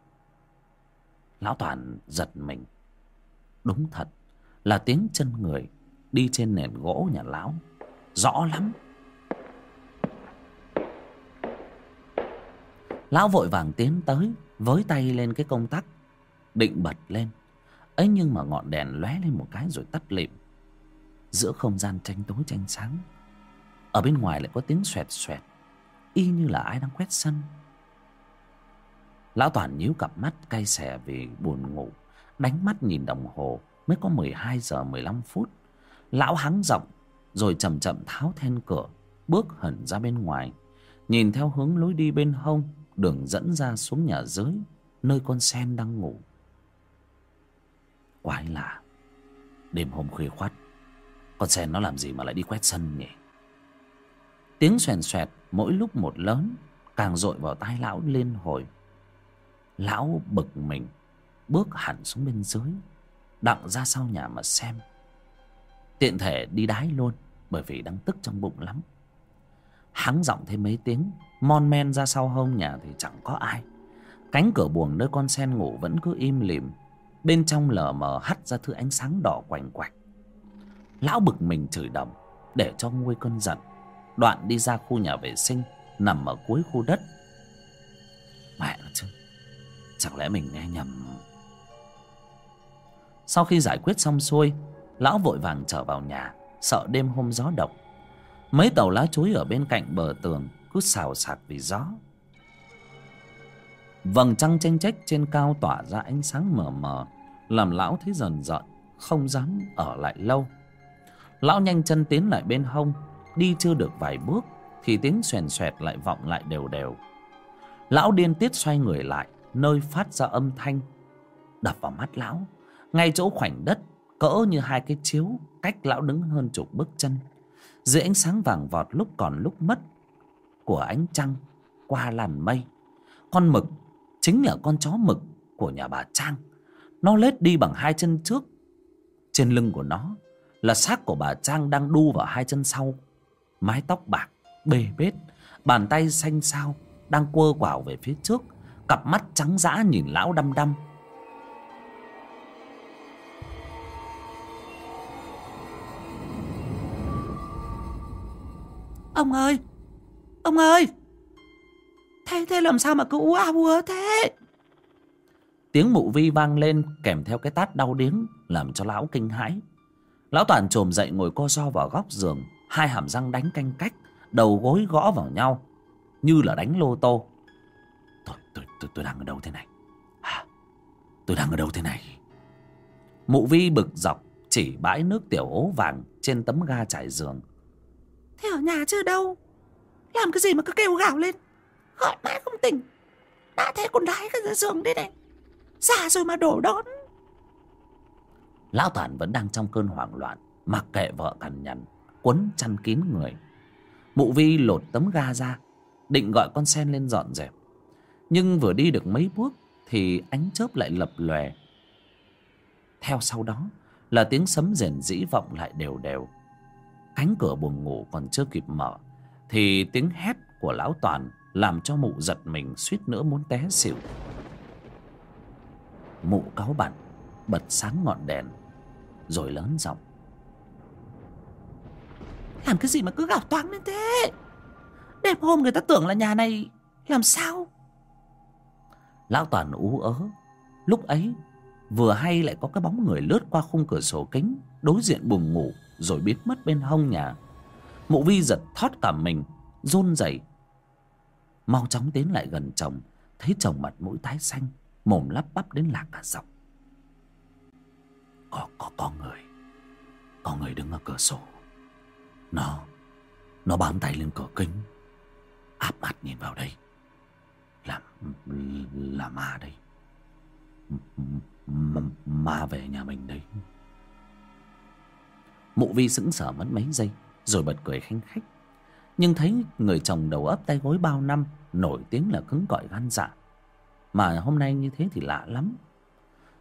Lão toàn giật mình. Đúng thật, là tiếng chân người đi trên nền gỗ nhà lão. Rõ lắm. Lão vội vàng tiến tới, với tay lên cái công tắc, định bật lên. Ấy nhưng mà ngọn đèn lóe lên một cái rồi tắt lịm. Giữa không gian tranh tối tranh sáng, ở bên ngoài lại có tiếng xoẹt xoẹt, y như là ai đang quét sân. Lão toàn nhíu cặp mắt, cay xè vì buồn ngủ, đánh mắt nhìn đồng hồ, mới có mười hai giờ mười lăm phút lão hắng giọng, rồi chậm chậm tháo then cửa, bước hẳn ra bên ngoài. Nhìn theo hướng lối đi bên hông, đường dẫn ra xuống nhà dưới, nơi con sen đang ngủ. Quái lạ, đêm hôm khuya khoắt, con sen nó làm gì mà lại đi quét sân nhỉ? Tiếng xoèn xoẹt mỗi lúc một lớn, càng dội vào tai lão liên hồi. Lão bực mình, bước hẳn xuống bên dưới, đặng ra sau nhà mà xem tiện thể đi đái luôn, bởi vì đang tức trong bụng lắm. Hắng giọng thêm mấy tiếng, mon men ra sau hông nhà thì chẳng có ai. Cánh cửa buồng nơi con sen ngủ vẫn cứ im lìm. Bên trong lờ mờ hắt ra thứ ánh sáng đỏ quành quạch. Lão bực mình chửi đầm, để cho nguôi cơn giận. Đoạn đi ra khu nhà vệ sinh, nằm ở cuối khu đất. Mẹ nó chứ, chẳng lẽ mình nghe nhầm? Sau khi giải quyết xong xuôi lão vội vàng trở vào nhà, sợ đêm hôm gió độc. Mấy tàu lá chuối ở bên cạnh bờ tường cứ xào xạc vì gió. Vầng trăng chênh chách trên cao tỏa ra ánh sáng mờ mờ, làm lão thấy dần dợn không dám ở lại lâu. Lão nhanh chân tiến lại bên hông, đi chưa được vài bước thì tiếng xoèn xoẹt lại vọng lại đều đều. Lão điên tiết xoay người lại, nơi phát ra âm thanh. Đập vào mắt lão, ngay chỗ khoảnh đất cỡ như hai cái chiếu cách lão đứng hơn chục bước chân. Dưới ánh sáng vàng vọt lúc còn lúc mất của ánh trăng qua làn mây. Con mực chính là con chó mực của nhà bà trang. Nó lết đi bằng hai chân trước trên lưng của nó là xác của bà trang đang đu vào hai chân sau, mái tóc bạc, bề bết, bàn tay xanh xao đang quơ quảo về phía trước, cặp mắt trắng dã nhìn lão đăm đăm. Ông ơi! Ông ơi! Thế thế làm sao mà cứ ú áo ứa thế? Tiếng mụ vi vang lên kèm theo cái tát đau điếng Làm cho lão kinh hãi. Lão toàn trồm dậy ngồi co so vào góc giường Hai hàm răng đánh canh cách Đầu gối gõ vào nhau Như là đánh lô tô. Tôi, tôi, tôi, tôi đang ở đâu thế này? À, Tôi đang ở đâu thế này? Mụ vi bực dọc Chỉ bãi nước tiểu ố vàng Trên tấm ga trải giường. Thế ở nhà chưa đâu. Làm cái gì mà cứ kêu gào lên. Gọi mãi không tỉnh. Đã thế con đái cái giường đây này. Già rồi mà đổ đón. Lão Toàn vẫn đang trong cơn hoảng loạn, Mặc kệ vợ cằn nhằn, Quấn chăn kín người. Mụ Vi lột tấm ga ra, Định gọi con sen lên dọn dẹp. Nhưng vừa đi được mấy bước Thì ánh chớp lại lập lòe. Theo sau đó Là tiếng sấm rền dĩ vọng lại đều đều cánh cửa buồng ngủ còn chưa kịp mở, thì tiếng hét của lão toàn làm cho mụ giật mình suýt nữa muốn té xỉu. Mụ cáu bẳn bật sáng ngọn đèn, rồi lớn giọng. Làm cái gì mà cứ gào toáng lên thế? Đêm hôm người ta tưởng là nhà này làm sao? Lão toàn ú ớ. Lúc ấy, vừa hay lại có cái bóng người lướt qua khung cửa sổ kính đối diện buồng ngủ rồi biến mất bên hông nhà. Mụ vi giật thót cả mình run rẩy. Mau chóng tiến lại gần chồng thấy chồng mặt mũi tái xanh mồm lắp bắp đến lạc cả giọng. Có có có người. Có người đứng ở cửa sổ. Nó Nó bám tay lên cửa kính. Áp mặt nhìn vào đây. Là, là ma đây. Ma về nhà mình đấy. Mụ vi sững sờ mất mấy giây, Rồi bật cười khanh khách. Nhưng thấy người chồng đầu ấp tay gối bao năm, Nổi tiếng là cứng cỏi gan dạ. Mà hôm nay như thế thì lạ lắm.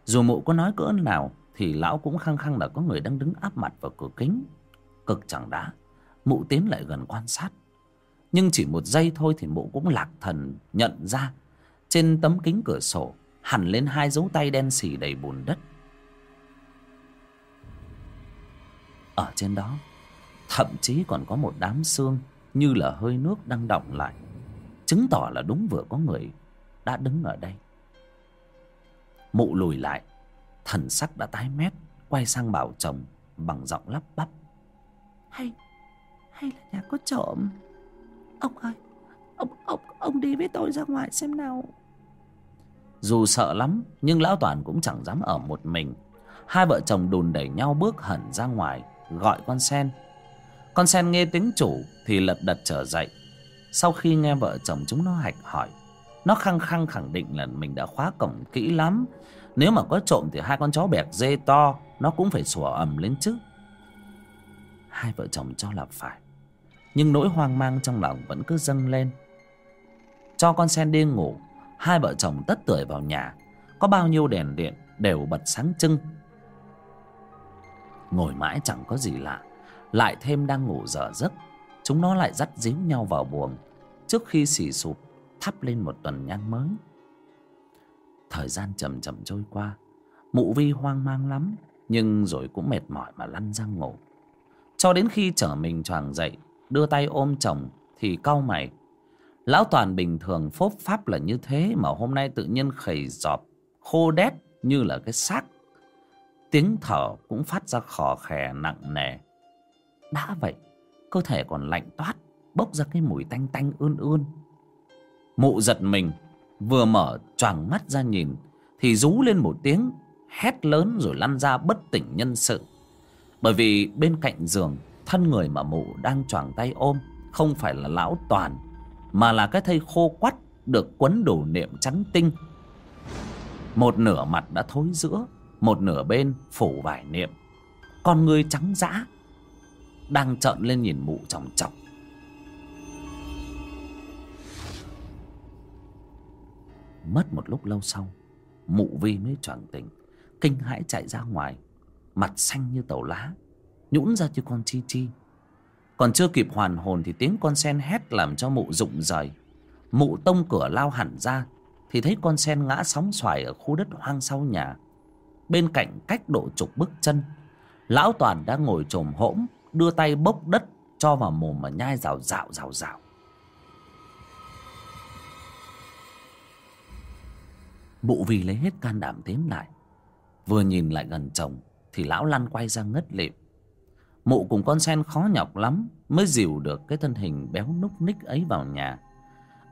Dù mụ có nói cỡ nào, Thì lão cũng khăng khăng là có người đang đứng áp mặt vào cửa kính. Cực chẳng đã, Mụ tiến lại gần quan sát. Nhưng chỉ một giây thôi thì mụ cũng lạc thần nhận ra, Trên tấm kính cửa sổ Hẳn lên hai dấu tay đen xì đầy bùn đất. Ở trên đó Thậm chí còn có một đám xương Như là hơi nước đang động lại Chứng tỏ là đúng vừa có người Đã đứng ở đây. Mụ lùi lại Thần sắc đã tái mét Quay sang bảo chồng Bằng giọng lắp bắp. Hay Hay là nhà có trộm? Ông ơi Ông, ông, ông đi với tôi ra ngoài xem nào. Dù sợ lắm Nhưng lão Toàn cũng chẳng dám ở một mình. Hai vợ chồng đùn đẩy nhau bước hẳn ra ngoài Gọi con sen. Con sen nghe tiếng chủ Thì lật đật trở dậy. Sau khi nghe vợ chồng chúng nó hạch hỏi, Nó khăng khăng khẳng định là mình đã khóa cổng kỹ lắm. Nếu mà có trộm thì hai con chó bẹt dê to, Nó cũng phải sủa ầm lên chứ. Hai vợ chồng cho là phải, Nhưng nỗi hoang mang trong lòng vẫn cứ dâng lên. Cho con sen đi ngủ, Hai vợ chồng tất tưởi vào nhà. Có bao nhiêu đèn điện đều bật sáng trưng. Ngồi mãi chẳng có gì lạ, Lại thêm đang ngủ dở giấc. Chúng nó lại dắt díu nhau vào buồng, Trước khi xì sụp, Thắp lên một tuần nhang mới. Thời gian chậm chậm trôi qua, Mụ vi hoang mang lắm, Nhưng rồi cũng mệt mỏi mà lăn ra ngủ. Cho đến khi trở mình choàng dậy, Đưa tay ôm chồng, Thì cau mày. Lão Toàn bình thường phốp pháp là như thế Mà hôm nay tự nhiên khầy giọp, Khô đét như là cái xác. Tiếng thở cũng phát ra khò khè nặng nề. Đã vậy, Cơ thể còn lạnh toát, Bốc ra cái mùi tanh tanh ươn ươn. Mụ giật mình, Vừa mở choàng mắt ra nhìn, Thì rú lên một tiếng, Hét lớn rồi lăn ra bất tỉnh nhân sự. Bởi vì bên cạnh giường, Thân người mà mụ đang choàng tay ôm Không phải là lão toàn, Mà là cái thây khô quắt Được quấn đủ niệm trắng tinh. Một nửa mặt đã thối giữa một nửa bên phủ vải niệm. Con người trắng dã, Đang trợn lên nhìn mụ chòng chọc. Mất một lúc lâu sau, Mụ vi mới choàng tỉnh. Kinh hãi chạy ra ngoài, Mặt xanh như tàu lá, Nhũn ra như con chi chi. Còn chưa kịp hoàn hồn Thì tiếng con sen hét làm cho mụ rụng rời. Mụ tông cửa lao hẳn ra, Thì thấy con sen ngã sóng xoài Ở khu đất hoang sau nhà. Bên cạnh cách độ chục bước chân. Lão Toàn đang ngồi trồm hỗn Đưa tay bốc đất Cho vào mồm mà nhai rào rào rào rào bộ vì lấy hết can đảm tiến lại. Vừa nhìn lại gần chồng, Thì lão lăn quay ra ngất lịm. Mụ cùng con sen khó nhọc lắm Mới dìu được cái thân hình béo núc ních ấy vào nhà.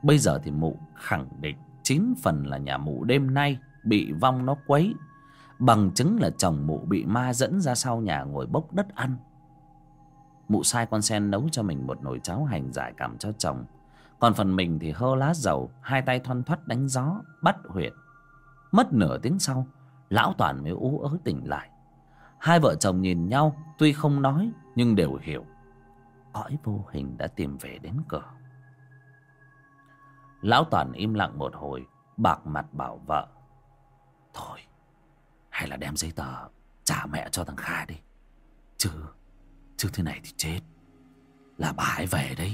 Bây giờ thì mụ khẳng định Chín phần là nhà mụ đêm nay Bị vong nó quấy. Bằng chứng là chồng mụ bị ma dẫn ra sau nhà ngồi bốc đất ăn. Mụ sai con sen nấu cho mình một nồi cháo hành giải cảm cho chồng. Còn phần mình thì hơ lá dầu, Hai tay thoăn thoắt đánh gió, Bắt huyệt. Mất nửa tiếng sau, Lão Toàn mới ú ớ tỉnh lại. Hai vợ chồng nhìn nhau, Tuy không nói, nhưng đều hiểu. Cõi vô hình đã tìm về đến cửa. Lão Toàn im lặng một hồi, Bạc mặt bảo vợ. Hay là đem giấy tờ Trả mẹ cho thằng Kha đi? Chứ Chứ thế này thì chết. Là bà ấy về đây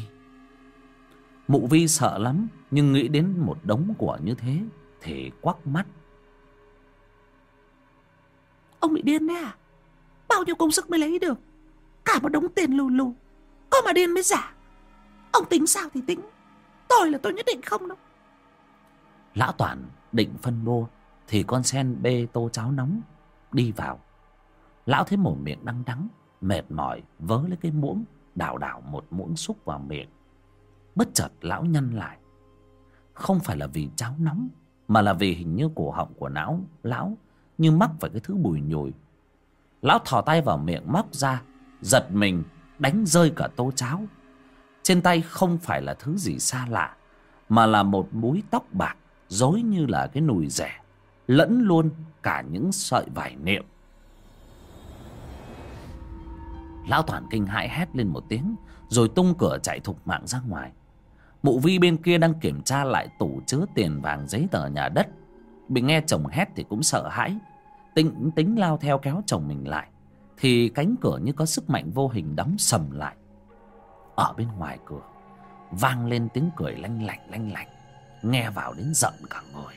Mụ Vi sợ lắm Nhưng nghĩ đến một đống của như thế Thì quắc mắt. Ông bị điên đấy à? Bao nhiêu công sức mới lấy được? Cả một đống tiền lù lù Có mà điên mới giả. Ông tính sao thì tính. Tôi là tôi nhất định không đâu. Lão Toàn định phân bô thì con sen bê tô cháo nóng Đi vào. Lão thấy mồm miệng đắng đắng, Mệt mỏi, vớ lấy cái muỗng Đảo đảo một muỗng xúc vào miệng. Bất chợt lão nhăn lại. Không phải là vì cháo nóng, Mà là vì hình như cổ họng của não, Lão như mắc phải cái thứ bùi nhùi. Lão thò tay vào miệng móc ra, giật mình, đánh rơi cả tô cháo. Trên tay không phải là thứ gì xa lạ, mà là một búi tóc bạc rối như là cái nùi rẻ lẫn luôn cả những sợi vải niệm. Lão toàn kinh hãi hét lên một tiếng, rồi tung cửa chạy thục mạng ra ngoài. Mụ vi bên kia đang kiểm tra lại tủ chứa tiền vàng giấy tờ nhà đất. Bị nghe chồng hét thì cũng sợ hãi. Tính tính lao theo kéo chồng mình lại, thì cánh cửa như có sức mạnh vô hình đóng sầm lại. Ở bên ngoài cửa, vang lên tiếng cười lanh lảnh lanh lảnh, nghe vào đến giận cả người.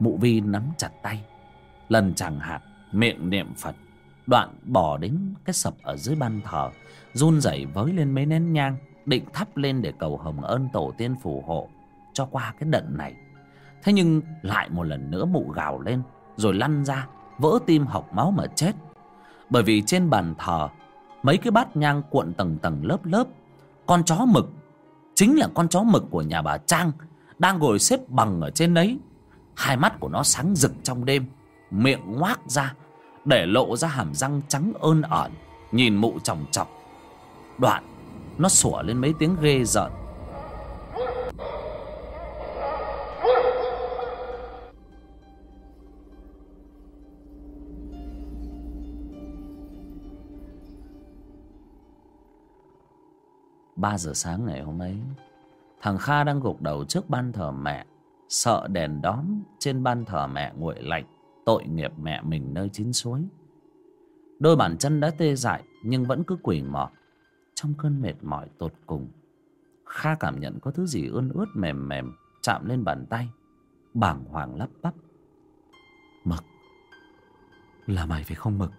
Mụ vi nắm chặt tay. Lần chẳng hạt, miệng niệm phật. Đoạn bỏ đến cái sập ở dưới ban thờ, run rẩy với lên mấy nén nhang, định thắp lên để cầu hồng ơn tổ tiên phù hộ cho qua cái đận này. Thế nhưng lại một lần nữa mụ gào lên, rồi lăn ra, vỡ tim học máu mà chết. Bởi vì trên bàn thờ, mấy cái bát nhang cuộn tầng tầng lớp lớp, con chó mực, chính là con chó mực của nhà bà trang, đang ngồi xếp bằng ở trên đấy hai mắt của nó sáng rực trong đêm, miệng ngoác ra, để lộ ra hàm răng trắng ơn ẩn, nhìn mụ chòng chọc. Đoạn, nó sủa lên mấy tiếng ghê giận ba giờ sáng ngày hôm ấy, thằng kha đang gục đầu trước ban thờ mẹ sợ đèn đóm trên ban thờ mẹ nguội lạnh, tội nghiệp mẹ mình nơi chín suối. Đôi bàn chân đã tê dại, nhưng vẫn cứ quỳ mọt trong cơn mệt mỏi tột cùng, kha cảm nhận có thứ gì ươn ướt mềm mềm chạm lên bàn tay, bàng hoàng lắp bắp. Mực. Là mày phải không mực?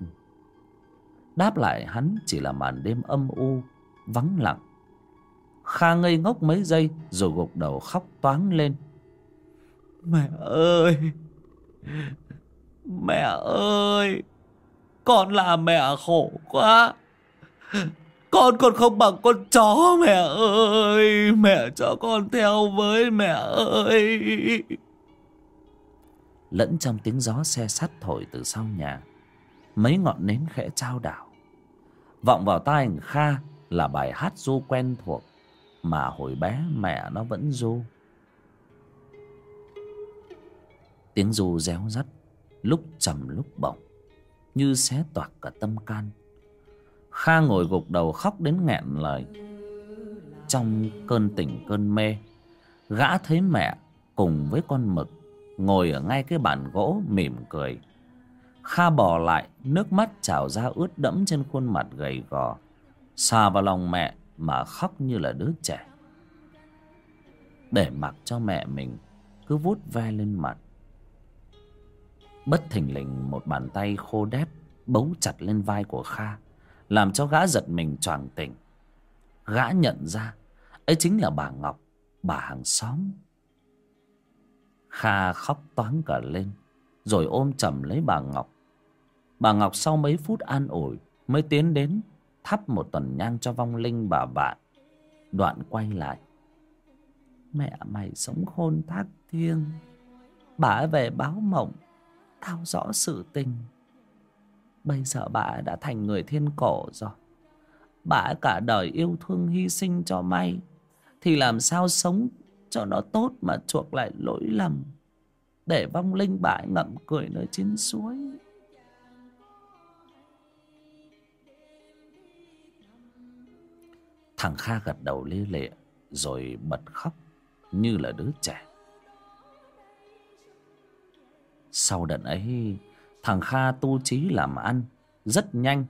Đáp lại hắn chỉ là màn đêm âm u, vắng lặng. Kha ngây ngốc mấy giây, rồi gục đầu khóc toáng lên mẹ ơi! Mẹ ơi! Con là mẹ khổ quá! Con còn không bằng con chó, mẹ ơi! Mẹ cho con theo với mẹ ơi! Lẫn trong tiếng gió xe sắt thổi từ sau nhà, Mấy ngọn nến khẽ trao đảo. Vọng vào tai anh Kha là bài hát du quen thuộc Mà hồi bé mẹ nó vẫn du Tiếng du réo rắt, Lúc trầm lúc bổng, Như xé toạc cả tâm can. Kha ngồi gục đầu khóc đến nghẹn lời. Trong cơn tỉnh cơn mê, Gã thấy mẹ cùng với con mực Ngồi ở ngay cái bàn gỗ mỉm cười. Kha bỏ lại, Nước mắt trào ra ướt đẫm trên khuôn mặt gầy gò, Xà vào lòng mẹ Mà khóc như là đứa trẻ. Để mặc cho mẹ mình, Cứ vuốt ve lên mặt. Bất thình lình một bàn tay khô đét Bấu chặt lên vai của Kha, làm cho gã giật mình choàng tỉnh. Gã nhận ra, ấy chính là bà ngọc, bà hàng xóm. Kha khóc toáng cả lên, rồi ôm chầm lấy bà ngọc. Bà ngọc sau mấy phút an ủi mới tiến đến, thắp một tuần nhang cho vong linh bà bạn đoạn quay lại. Mẹ mày sống khôn thác thiêng, bà về báo mộng thao rõ sự tình. Bây giờ bà đã thành người thiên cổ rồi. Bà cả đời yêu thương hy sinh cho may, Thì làm sao sống cho nó tốt mà chuộc lại lỗi lầm, Để vong linh bà ngậm cười nơi trên suối. Thằng Kha gật đầu lia lịa Rồi bật khóc Như là đứa trẻ. Sau đợt ấy, Thằng Kha tu trí làm ăn Rất nhanh.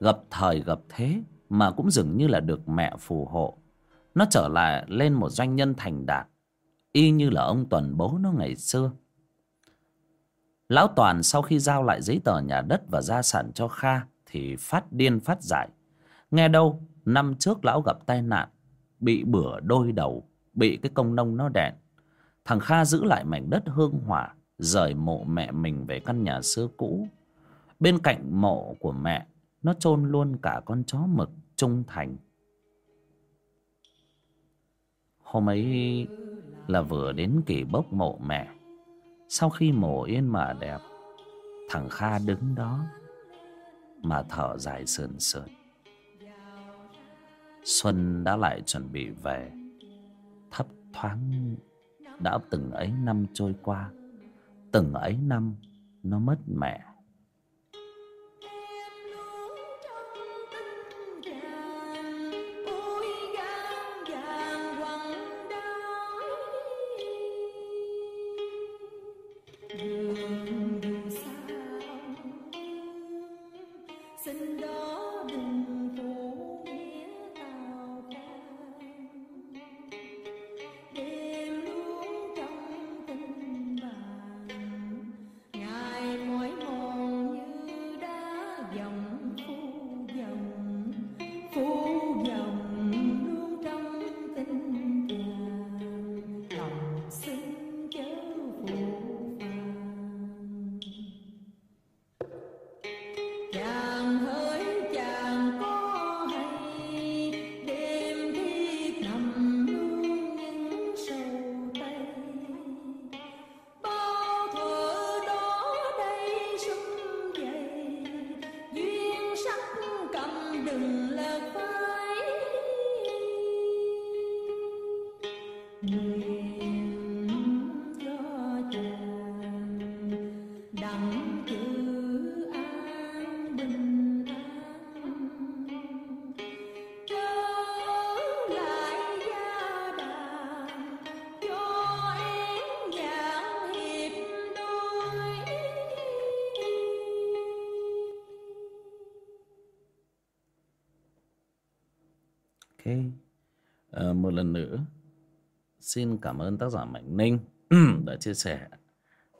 Gặp thời gặp thế Mà cũng dường như là được mẹ phù hộ. Nó trở lại lên một doanh nhân thành đạt, Y như là ông Tuần bố nó ngày xưa. Lão Toàn sau khi giao lại giấy tờ nhà đất và gia sản cho Kha Thì phát điên phát dại. Nghe đâu, Năm trước lão gặp tai nạn, Bị bửa đôi đầu, Bị cái công nông nó đèn Thằng Kha giữ lại mảnh đất hương hỏa rời mộ mẹ mình về căn nhà xưa cũ. Bên cạnh mộ của mẹ, nó chôn luôn cả con chó mực trung thành. Hôm ấy là vừa đến kỳ bốc mộ mẹ. Sau khi mổ yên mà đẹp, thằng kha đứng đó mà thở dài sườn sườn. Xuân đã lại chuẩn bị về. Thấp thoáng đã từng ấy năm trôi qua từng ấy năm nó mất mẹ. Ơn tác giả Mạnh Ninh đã chia sẻ.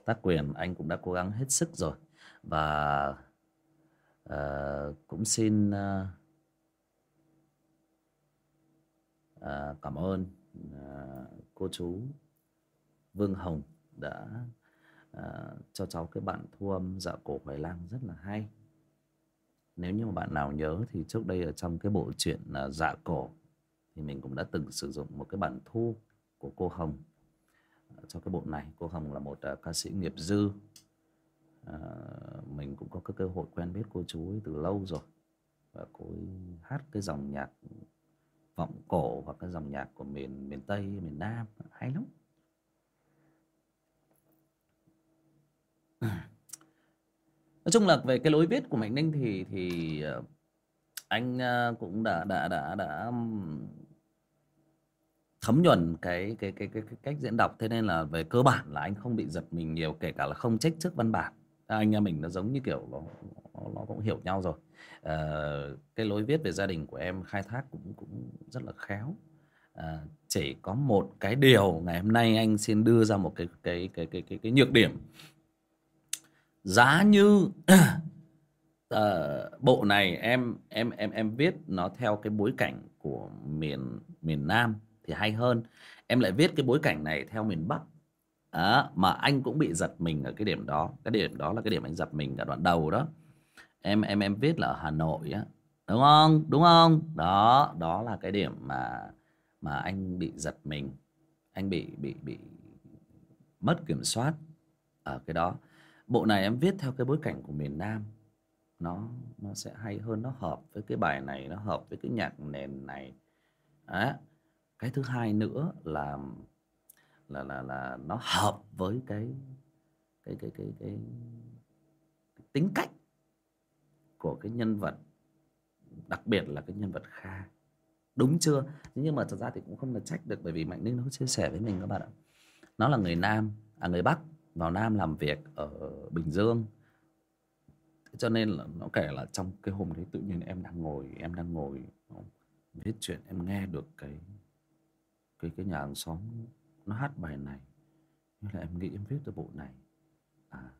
Tác quyền anh cũng đã cố gắng hết sức rồi. Và uh, cũng xin uh, uh, cảm ơn uh, cô chú Vương Hồng đã uh, cho cháu cái bản thu âm dạ cổ Hoài Lang rất là hay. Nếu như mà bạn nào nhớ thì trước đây ở trong cái bộ truyện uh, dạ cổ thì mình cũng đã từng sử dụng một cái bản thu cô Hồng. Ờ, cho cái bộ này cô Hồng là một uh, ca sĩ nghiệp dư. Uh, mình cũng có cái cơ hội quen biết cô chú ấy từ lâu rồi. Và cô ấy hát cái dòng nhạc vọng cổ hoặc cái dòng nhạc của miền miền Tây miền Nam. Hay lắm. Nói chung là về cái lối viết của Mạnh Ninh thì thì uh, anh uh, cũng đã đã đã đã thấm nhuần cái cái cái cái, cái cách diễn đọc. Thế nên là về cơ bản là anh không bị giật mình nhiều kể cả là không trách trước văn bản. À, anh em mình nó giống như kiểu nó nó cũng hiểu nhau rồi. À, cái lối viết về gia đình của em khai thác cũng cũng rất là khéo. À, chỉ có một cái điều ngày hôm nay anh xin đưa ra một cái cái cái cái cái, cái nhược điểm. Giá như uh, bộ này em em em em viết nó theo cái bối cảnh của miền miền Nam thì hay hơn. Em lại viết cái bối cảnh này theo miền Bắc. À, mà anh cũng bị giật mình ở cái điểm đó. Cái điểm đó là cái điểm anh giật mình ở đoạn đầu đó. Em em em viết là ở Hà Nội á. Đúng không? Đúng không? Đó đó là cái điểm mà mà anh bị giật mình. Anh bị bị bị mất kiểm soát ở cái đó. Bộ này em viết theo cái bối cảnh của miền Nam. Nó nó sẽ hay hơn nó hợp với cái bài này nó hợp với cái nhạc nền này. Đấy cái thứ hai nữa là là là là nó hợp với cái cái cái cái cái, cái tính cách của cái nhân vật đặc biệt là cái nhân vật kha. Đúng chưa? Nhưng mà thật ra thì cũng không là trách được bởi vì mạnh ninh nó chia sẻ với mình các bạn ạ. Nó là người nam à người bắc vào nam làm việc ở bình dương. Cho nên là nó kể là trong cái hôm đấy tự nhiên em đang ngồi em đang ngồi viết chuyện em nghe được cái cái cái nhà hàng xóm nó hát bài này nhưng là em nghĩ em viết được bộ này. À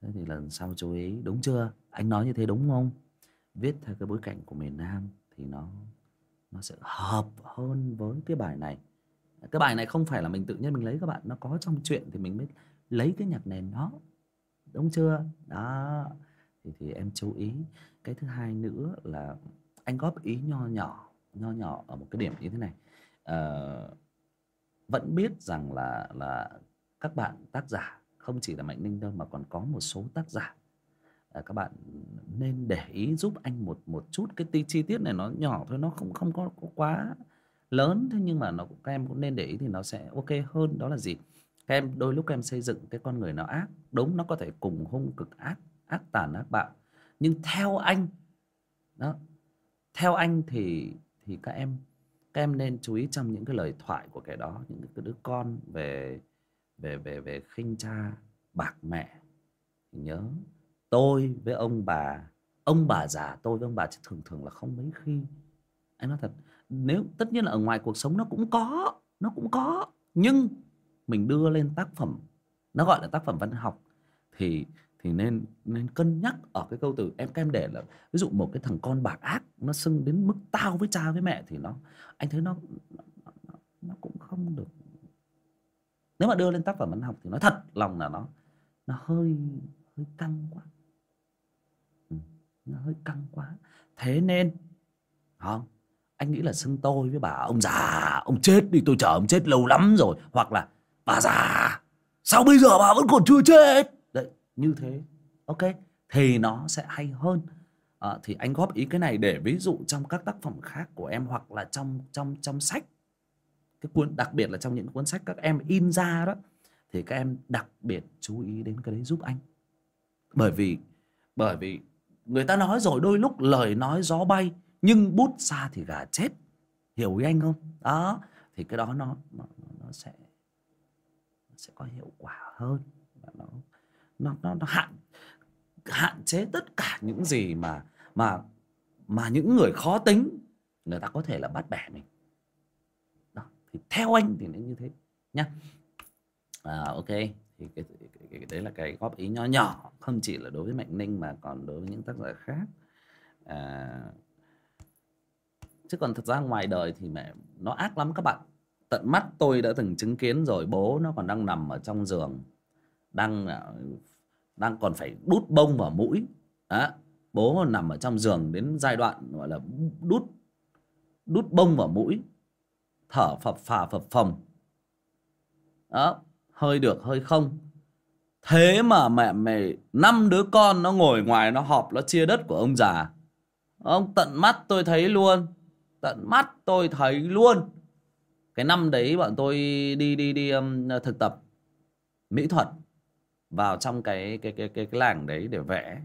thế thì lần sau chú ý, đúng chưa? Anh nói như thế đúng không? Viết theo cái bối cảnh của miền Nam thì nó nó sẽ hợp hơn với cái bài này. Cái bài này không phải là mình tự nhiên mình lấy các bạn, nó có trong chuyện thì mình mới lấy cái nhạc nền đó. Đúng chưa? Đó, thì thì em chú ý. Cái thứ hai nữa là anh góp ý nho nhỏ nho nhỏ ở một cái điểm như thế này uh, vẫn biết rằng là là các bạn tác giả không chỉ là mạnh ninh đâu mà còn có một số tác giả. À, các bạn nên để ý giúp anh một một chút cái tí chi tiết này nó nhỏ thôi nó không không có, có quá lớn. Thế nhưng mà nó các em cũng nên để ý thì nó sẽ ok hơn. Đó là gì? Các em đôi lúc các em xây dựng cái con người nó ác. Đúng nó có thể cùng hung cực ác ác tàn ác bạo. Nhưng theo anh đó theo anh thì thì các em các em nên chú ý trong những cái lời thoại của kẻ đó, những cái đứa con về về về về khinh cha, bạc mẹ. Nhớ, tôi với ông bà ông bà già tôi với ông bà thường thường là không mấy khi. Anh nói thật, nếu, tất nhiên là ở ngoài cuộc sống nó cũng có, nó cũng có, nhưng mình đưa lên tác phẩm, nó gọi là tác phẩm văn học, thì thì nên nên cân nhắc ở cái câu từ, em các em để là, ví dụ một cái thằng con bạc ác nó sưng đến mức tao với cha với mẹ thì nó anh thấy nó nó, nó, nó cũng không được. Nếu mà đưa lên tác phẩm văn học thì nói thật lòng là nó nó hơi hơi căng quá. Ừ, nó hơi căng quá. Thế nên không anh nghĩ là xưng tôi với bà ông già ông chết đi tôi chờ ông chết lâu lắm rồi. Hoặc là bà già sao bây giờ bà vẫn còn chưa chết? Đấy như thế. Ok thì nó sẽ hay hơn à, thì anh góp ý cái này để ví dụ trong các tác phẩm khác của em hoặc là trong trong trong sách. Cái cuốn đặc biệt là trong những cuốn sách các em in ra đó thì các em đặc biệt chú ý đến cái đấy giúp anh. Bởi vì bởi vì người ta nói rồi đôi lúc lời nói gió bay nhưng bút xa thì gà chết. Hiểu ý anh không? Đó thì cái đó nó nó, nó sẽ nó sẽ có hiệu quả hơn. Nó nó, nó hạn hạn chế tất cả những gì mà mà mà những người khó tính người ta có thể là bắt bẻ mình. Đó thì theo anh thì nó như thế nhá. À, ok thì cái, cái, cái, đấy là cái góp ý nhỏ nhỏ không chỉ là đối với mạnh ninh mà còn đối với những tác giả khác. À, chứ còn thật ra ngoài đời thì mẹ nó ác lắm các bạn. Tận mắt tôi đã từng chứng kiến rồi bố nó còn đang nằm ở trong giường đang à, đang còn phải đút bông vào mũi. Đó bố nằm ở trong giường đến giai đoạn gọi là đút đút bông vào mũi thở phập phà phập phồng. Đó hơi được hơi không. Thế mà mẹ mày năm đứa con nó ngồi ngoài nó họp nó chia đất của ông già. Ông tận mắt tôi thấy luôn tận mắt tôi thấy luôn. Cái năm đấy bọn tôi đi đi đi um, thực tập mỹ thuật vào trong cái cái cái cái, cái làng đấy để vẽ.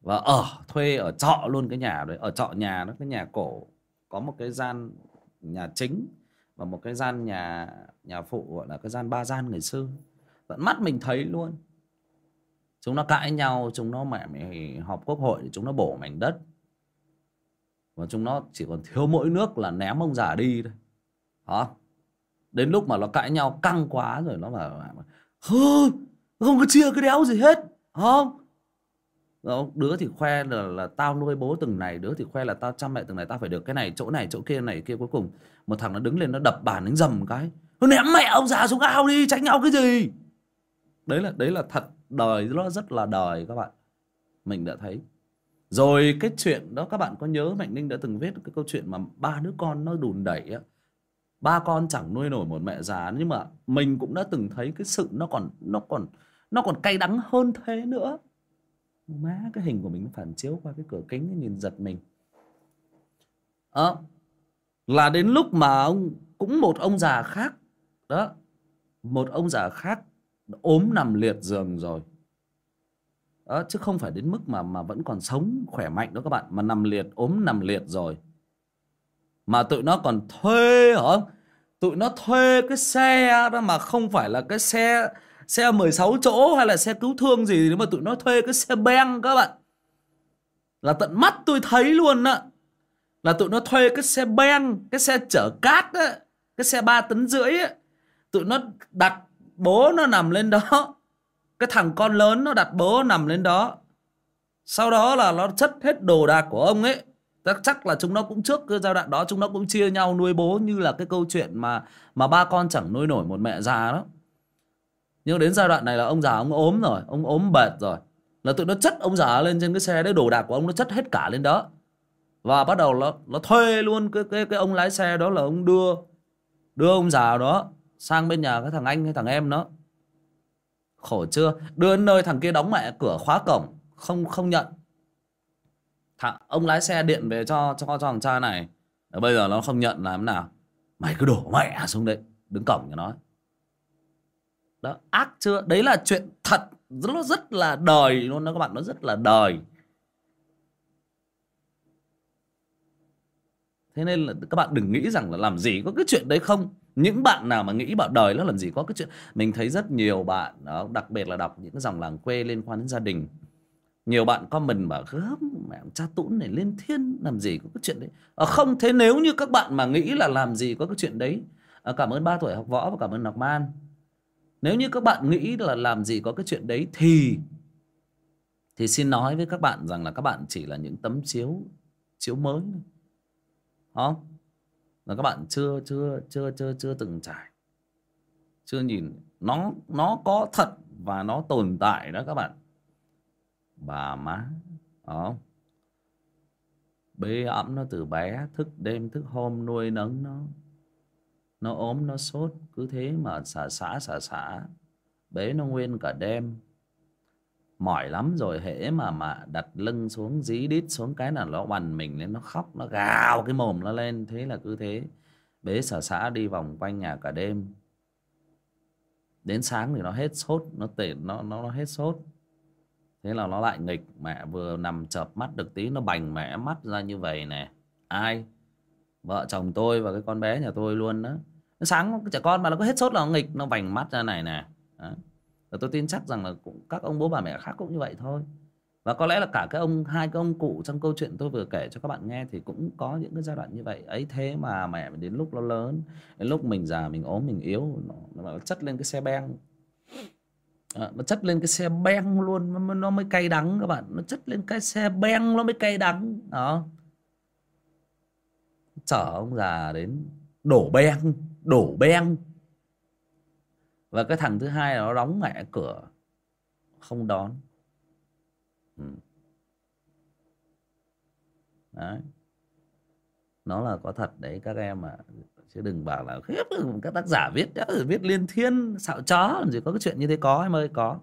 Và ở thuê ở trọ luôn cái nhà đấy ở trọ nhà đó cái nhà cổ. Có một cái gian nhà chính và một cái gian nhà nhà phụ gọi là cái gian ba gian ngày xưa. Tận mắt mình thấy luôn. Chúng nó cãi nhau chúng nó mẹ mày họp quốc hội chúng nó bổ mảnh đất. Và chúng nó chỉ còn thiếu mỗi nước là ném ông già đi thôi. Hả? Đến lúc mà nó cãi nhau căng quá rồi nó bảo hư không có chia cái đéo gì hết không? Đó, đứa thì khoe là, là tao nuôi bố từng này đứa thì khoe là tao chăm mẹ từng này tao phải được cái này chỗ này chỗ kia này kia cuối cùng. Một thằng nó đứng lên nó đập bàn đánh dầm cái. Nó ném mẹ ông già xuống ao đi tránh nhau cái gì? Đấy là đấy là thật đời nó rất là đời các bạn. Mình đã thấy. Rồi cái chuyện đó các bạn có nhớ mạnh ninh đã từng viết cái câu chuyện mà ba đứa con nó đùn đẩy á? Ba con chẳng nuôi nổi một mẹ già nhưng mà mình cũng đã từng thấy cái sự nó còn nó còn nó còn cay đắng hơn thế nữa. Má cái hình của mình phản chiếu qua cái cửa kính nhìn giật mình. Đó là đến lúc mà ông cũng một ông già khác. Đó một ông già khác ốm nằm liệt giường rồi. Đó, chứ không phải đến mức mà mà vẫn còn sống khỏe mạnh đó các bạn mà nằm liệt ốm nằm liệt rồi. Mà tụi nó còn thuê hả? Tụi nó thuê cái xe đó mà không phải là cái xe xe 16 chỗ hay là xe cứu thương gì nếu mà tụi nó thuê cái xe ben các bạn. Là tận mắt tôi thấy luôn á. Là tụi nó thuê cái xe ben cái xe chở cát á, cái xe 3 tấn rưỡi á. Tụi nó đặt bố nó nằm lên đó. Cái thằng con lớn nó đặt bố nằm lên đó. Sau đó là nó chất hết đồ đạc của ông ấy. Chắc là chúng nó cũng trước cái giai đoạn đó, chúng nó cũng chia nhau nuôi bố như là cái câu chuyện mà mà ba con chẳng nuôi nổi một mẹ già đó nhưng đến giai đoạn này là ông già ông ốm rồi, ông ốm bệt rồi. Là tụi nó chất ông già lên trên cái xe đấy, đồ đạc của ông nó chất hết cả lên đó. Và bắt đầu nó nó thuê luôn cái cái cái ông lái xe đó là ông đưa đưa ông già đó sang bên nhà cái thằng anh hay thằng em nó. Khổ chưa? Đưa đến nơi thằng kia đóng mẹ cửa khóa cổng, không không nhận. Thằng, ông lái xe điện về cho cho cho thằng cha này. Bây giờ nó không nhận làm thế nào? Mày cứ đổ mẹ xuống đấy, đứng cổng cho nó đó. Ác chưa? Đấy là chuyện thật. Nó rất là đời luôn đó các bạn nó rất là đời. Thế nên là các bạn đừng nghĩ rằng là làm gì có cái chuyện đấy không. Những bạn nào mà nghĩ bảo đời nó làm gì có cái chuyện. Mình thấy rất nhiều bạn đó, đặc biệt là đọc những cái dòng làng quê liên quan đến gia đình. Nhiều bạn comment bảo gớm mẹ cha tũn này lên thiên làm gì có cái chuyện đấy? À, không thế nếu như các bạn mà nghĩ là làm gì có cái chuyện đấy. À, cảm ơn ba tuổi học võ và cảm ơn ngọc man nếu như các bạn nghĩ là làm gì có cái chuyện đấy thì thì xin nói với các bạn rằng là các bạn chỉ là những tấm chiếu chiếu mới không? Là các bạn chưa chưa chưa chưa chưa từng trải. Chưa nhìn. Nó nó có thật và nó tồn tại đó các bạn. Bà má Không? Bế ẵm nó từ bé, thức đêm, thức hôm, nuôi nấng nó nó ốm, nó sốt, cứ thế mà xả xả xả xả. Bế nó nguyên cả đêm. Mỏi lắm rồi, hễ mà mà đặt lưng xuống, dí đít xuống cái là nó bằn mình lên, nó khóc, nó gào cái mồm nó lên. Thế là cứ thế. Bế xả xả đi vòng quanh nhà cả đêm. Đến sáng thì nó hết sốt, nó tệ nó nó nó hết sốt. Thế là nó lại nghịch. Mẹ vừa nằm chợp mắt được tí, nó bành mẹ mắt ra như vậy nè. Ai? Vợ chồng tôi và cái con bé nhà tôi luôn đó sáng trẻ con mà nó có hết sốt là nó nghịch nó vành mắt ra này nè. Và tôi tin chắc rằng là cũng các ông bố bà mẹ khác cũng như vậy thôi. Và có lẽ là cả cái ông hai cái ông cụ trong câu chuyện tôi vừa kể cho các bạn nghe thì cũng có những cái giai đoạn như vậy. Ấy thế mà mẹ đến lúc nó lớn đến lúc mình già mình ốm mình yếu nó, nó chất lên cái xe beng. À, nó chất lên cái xe beng luôn nó, nó mới cay đắng các bạn. Nó chất lên cái xe beng nó mới cay đắng đó. Chở ông già đến đổ beng đổ beng. Và cái thằng thứ hai nó đóng mẹ cửa không đón. Ừ. đấy. Nó là có thật đấy các em ạ. Chứ đừng bảo là khiếp các tác giả viết viết liên thiên xạo chó làm gì có cái chuyện như thế có em ơi có.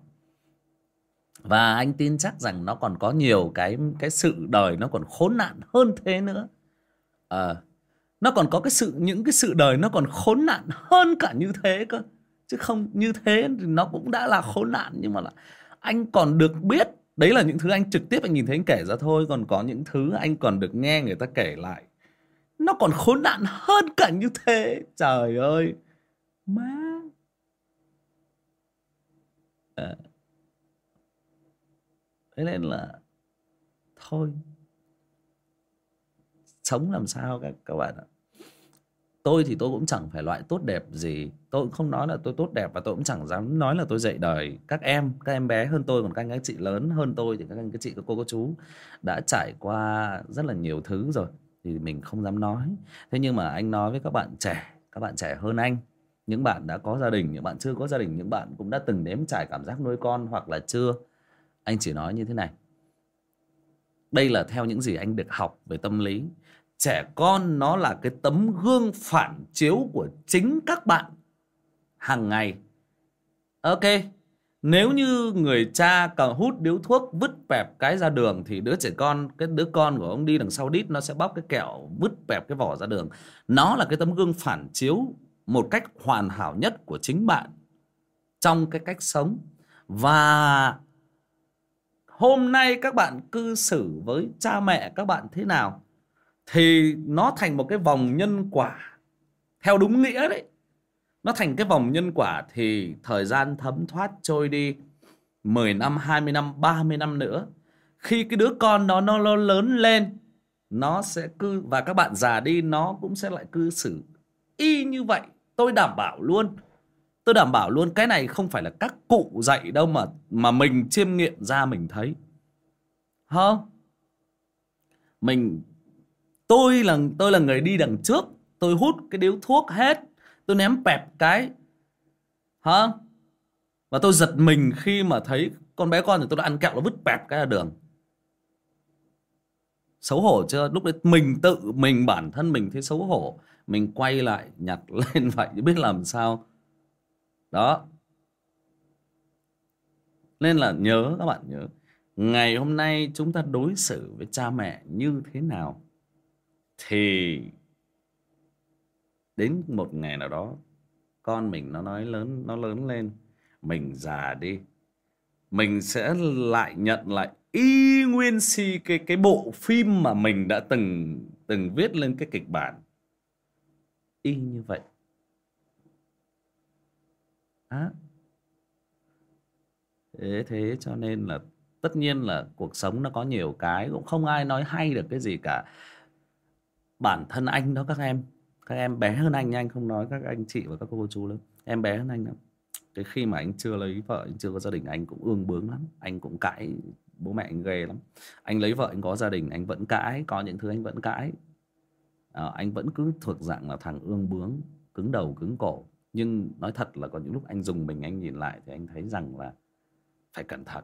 Và anh tin chắc rằng nó còn có nhiều cái cái sự đời nó còn khốn nạn hơn thế nữa. À, nó còn có cái sự, những cái sự đời nó còn khốn nạn hơn cả như thế cơ. Chứ không, như thế thì nó cũng đã là khốn nạn. Nhưng mà là anh còn được biết, đấy là những thứ anh trực tiếp anh nhìn thấy anh kể ra thôi. Còn có những thứ anh còn được nghe người ta kể lại. Nó còn khốn nạn hơn cả như thế. Trời ơi. Má. À. thế nên là thôi. Sống làm sao các các bạn ạ? Tôi thì tôi cũng chẳng phải loại tốt đẹp gì. Tôi cũng không nói là tôi tốt đẹp và tôi cũng chẳng dám nói là tôi dạy đời. Các em các em bé hơn tôi còn các anh, các chị lớn hơn tôi thì các anh, các chị, các cô, các chú đã trải qua rất là nhiều thứ rồi thì mình không dám nói. Thế nhưng mà anh nói với các bạn trẻ, các bạn trẻ hơn anh, những bạn đã có gia đình, những bạn chưa có gia đình, những bạn cũng đã từng nếm trải cảm giác nuôi con hoặc là chưa, anh chỉ nói như thế này. Đây là theo những gì anh được học về tâm lý trẻ con nó là cái tấm gương phản chiếu của chính các bạn hàng ngày. Ok, nếu như người cha cầm hút điếu thuốc, vứt bẹp cái ra đường thì đứa trẻ con, cái đứa con của ông đi đằng sau đít, nó sẽ bóc cái kẹo, vứt bẹp cái vỏ ra đường. Nó là cái tấm gương phản chiếu một cách hoàn hảo nhất của chính bạn trong cái cách sống. Và hôm nay các bạn cư xử với cha mẹ các bạn thế nào? Thì nó thành một cái vòng nhân quả theo đúng nghĩa đấy. Nó thành cái vòng nhân quả thì thời gian thấm thoát trôi đi 10 năm, 20 năm, 30 năm nữa. Khi cái đứa con đó nó, nó lớn lên nó sẽ cư và các bạn già đi nó cũng sẽ lại cư xử y như vậy. Tôi đảm bảo luôn. Tôi đảm bảo luôn cái này không phải là các cụ dạy đâu mà mà mình chiêm nghiệm ra mình thấy. Không mình tôi là tôi là người đi đằng trước. Tôi hút cái điếu thuốc hết. Tôi ném pẹp cái. Hả? Và tôi giật mình khi mà thấy con bé con thì tôi đã ăn kẹo nó vứt pẹp cái ra đường. Xấu hổ chưa? Lúc đấy mình tự, mình bản thân mình thấy xấu hổ. Mình quay lại nhặt lên vậy biết làm sao. Đó. Nên là nhớ các bạn nhớ, ngày hôm nay chúng ta đối xử với cha mẹ như thế nào? Thì đến một ngày nào đó, con mình nó nói lớn, nó lớn lên, mình già đi, mình sẽ lại nhận lại y nguyên si cái cái bộ phim mà mình đã từng từng viết lên cái kịch bản. Y như vậy. Á. Thế thế cho nên là tất nhiên là cuộc sống nó có nhiều cái, cũng không ai nói hay được cái gì cả bản thân anh đó các em các em bé hơn anh anh không nói các anh chị và các cô chú lớn em bé hơn anh lắm. Cái khi mà anh chưa lấy vợ anh chưa có gia đình anh cũng ương bướng lắm. Anh cũng cãi bố mẹ anh ghê lắm. Anh lấy vợ anh có gia đình anh vẫn cãi có những thứ anh vẫn cãi. À, anh vẫn cứ thuộc dạng là thằng ương bướng cứng đầu cứng cổ. Nhưng nói thật là có những lúc anh dùng mình anh nhìn lại thì anh thấy rằng là phải cẩn thận.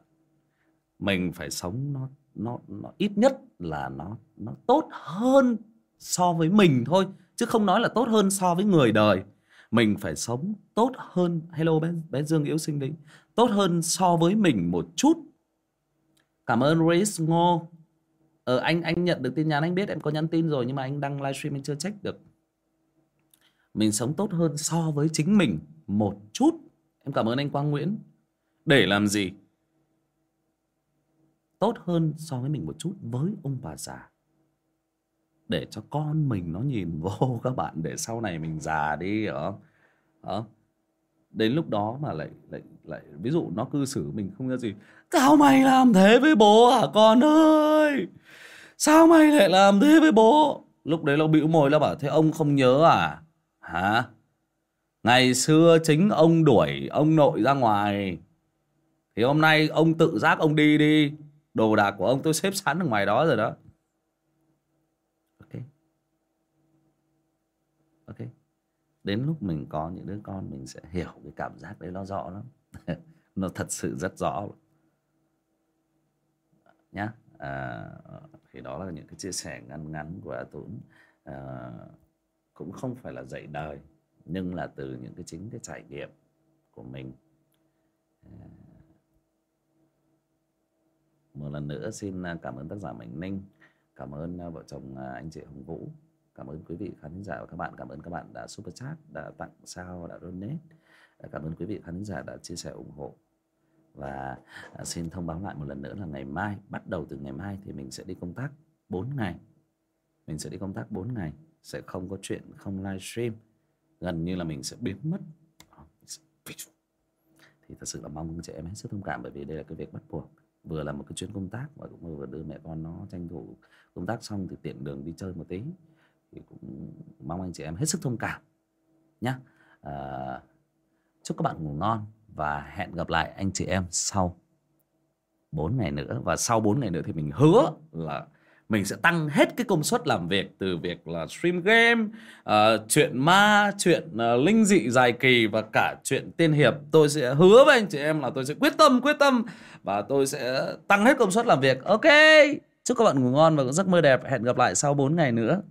Mình phải sống nó nó nó ít nhất là nó nó tốt hơn so với mình thôi, chứ không nói là tốt hơn so với người đời. Mình phải sống tốt hơn, hello bé bé dương yếu sinh đấy tốt hơn so với mình một chút. Cảm ơn Reis Ngô ờ anh anh nhận được tin nhắn, anh biết em có nhắn tin rồi nhưng mà anh đăng livestream, anh chưa check được. Mình sống tốt hơn so với chính mình một chút. Em cảm ơn anh Quang Nguyễn. Để làm gì? Tốt hơn so với mình một chút với ông bà già để cho con mình nó nhìn vô các bạn, để sau này mình già đi ở đó. Ờ. đến lúc đó mà lại lại lại, ví dụ nó cư xử mình không ra gì, sao mày làm thế với bố hả con ơi? Sao mày lại làm thế với bố? Lúc đấy nó bĩu môi, nó bảo, thế ông không nhớ à? Hả? Ngày xưa chính ông đuổi ông nội ra ngoài. Thì hôm nay ông tự giác ông đi đi. Đồ đạc của ông tôi xếp sẵn ở ngoài đó rồi đó ok ok đến lúc mình có những đứa con mình sẽ hiểu cái cảm giác đấy nó rõ lắm. Nó thật sự rất rõ. Nhá. À, thì đó là những cái chia sẻ ngắn ngắn của A Tún à, cũng không phải là dạy đời nhưng là từ những cái chính cái trải nghiệm của mình. À, một lần nữa xin à, cảm ơn tác giả Mạnh Ninh cảm ơn à, vợ chồng à, anh chị Hồng Vũ cảm ơn quý vị khán giả và các bạn. Cảm ơn các bạn đã super chat, đã tặng sao, đã donate. À, cảm ơn quý vị khán giả đã chia sẻ, ủng hộ. Và à, xin thông báo lại một lần nữa là ngày mai, bắt đầu từ ngày mai thì mình sẽ đi công tác 4 ngày. Mình sẽ đi công tác 4 ngày, sẽ không có chuyện, không livestream gần như là mình sẽ biến mất. Thì thật sự là mong chị em hết sức thông cảm bởi vì đây là cái việc bắt buộc. Vừa là một cái chuyến công tác và cũng vừa đưa mẹ con nó tranh thủ công tác xong thì tiện đường đi chơi một tí thì cũng mong anh chị em hết sức thông cảm nhé à, ờ, chúc các bạn ngủ ngon và hẹn gặp lại anh chị em sau 4 ngày nữa. Và sau 4 ngày nữa thì mình hứa là mình sẽ tăng hết cái công suất làm việc từ việc là stream game uh, chuyện ma chuyện uh, linh dị dài kỳ và cả chuyện tiên hiệp. Tôi sẽ hứa với anh chị em là tôi sẽ quyết tâm quyết tâm và tôi sẽ tăng hết công suất làm việc. Ok chúc các bạn ngủ ngon và có giấc mơ đẹp. Hẹn gặp lại sau 4 ngày nữa.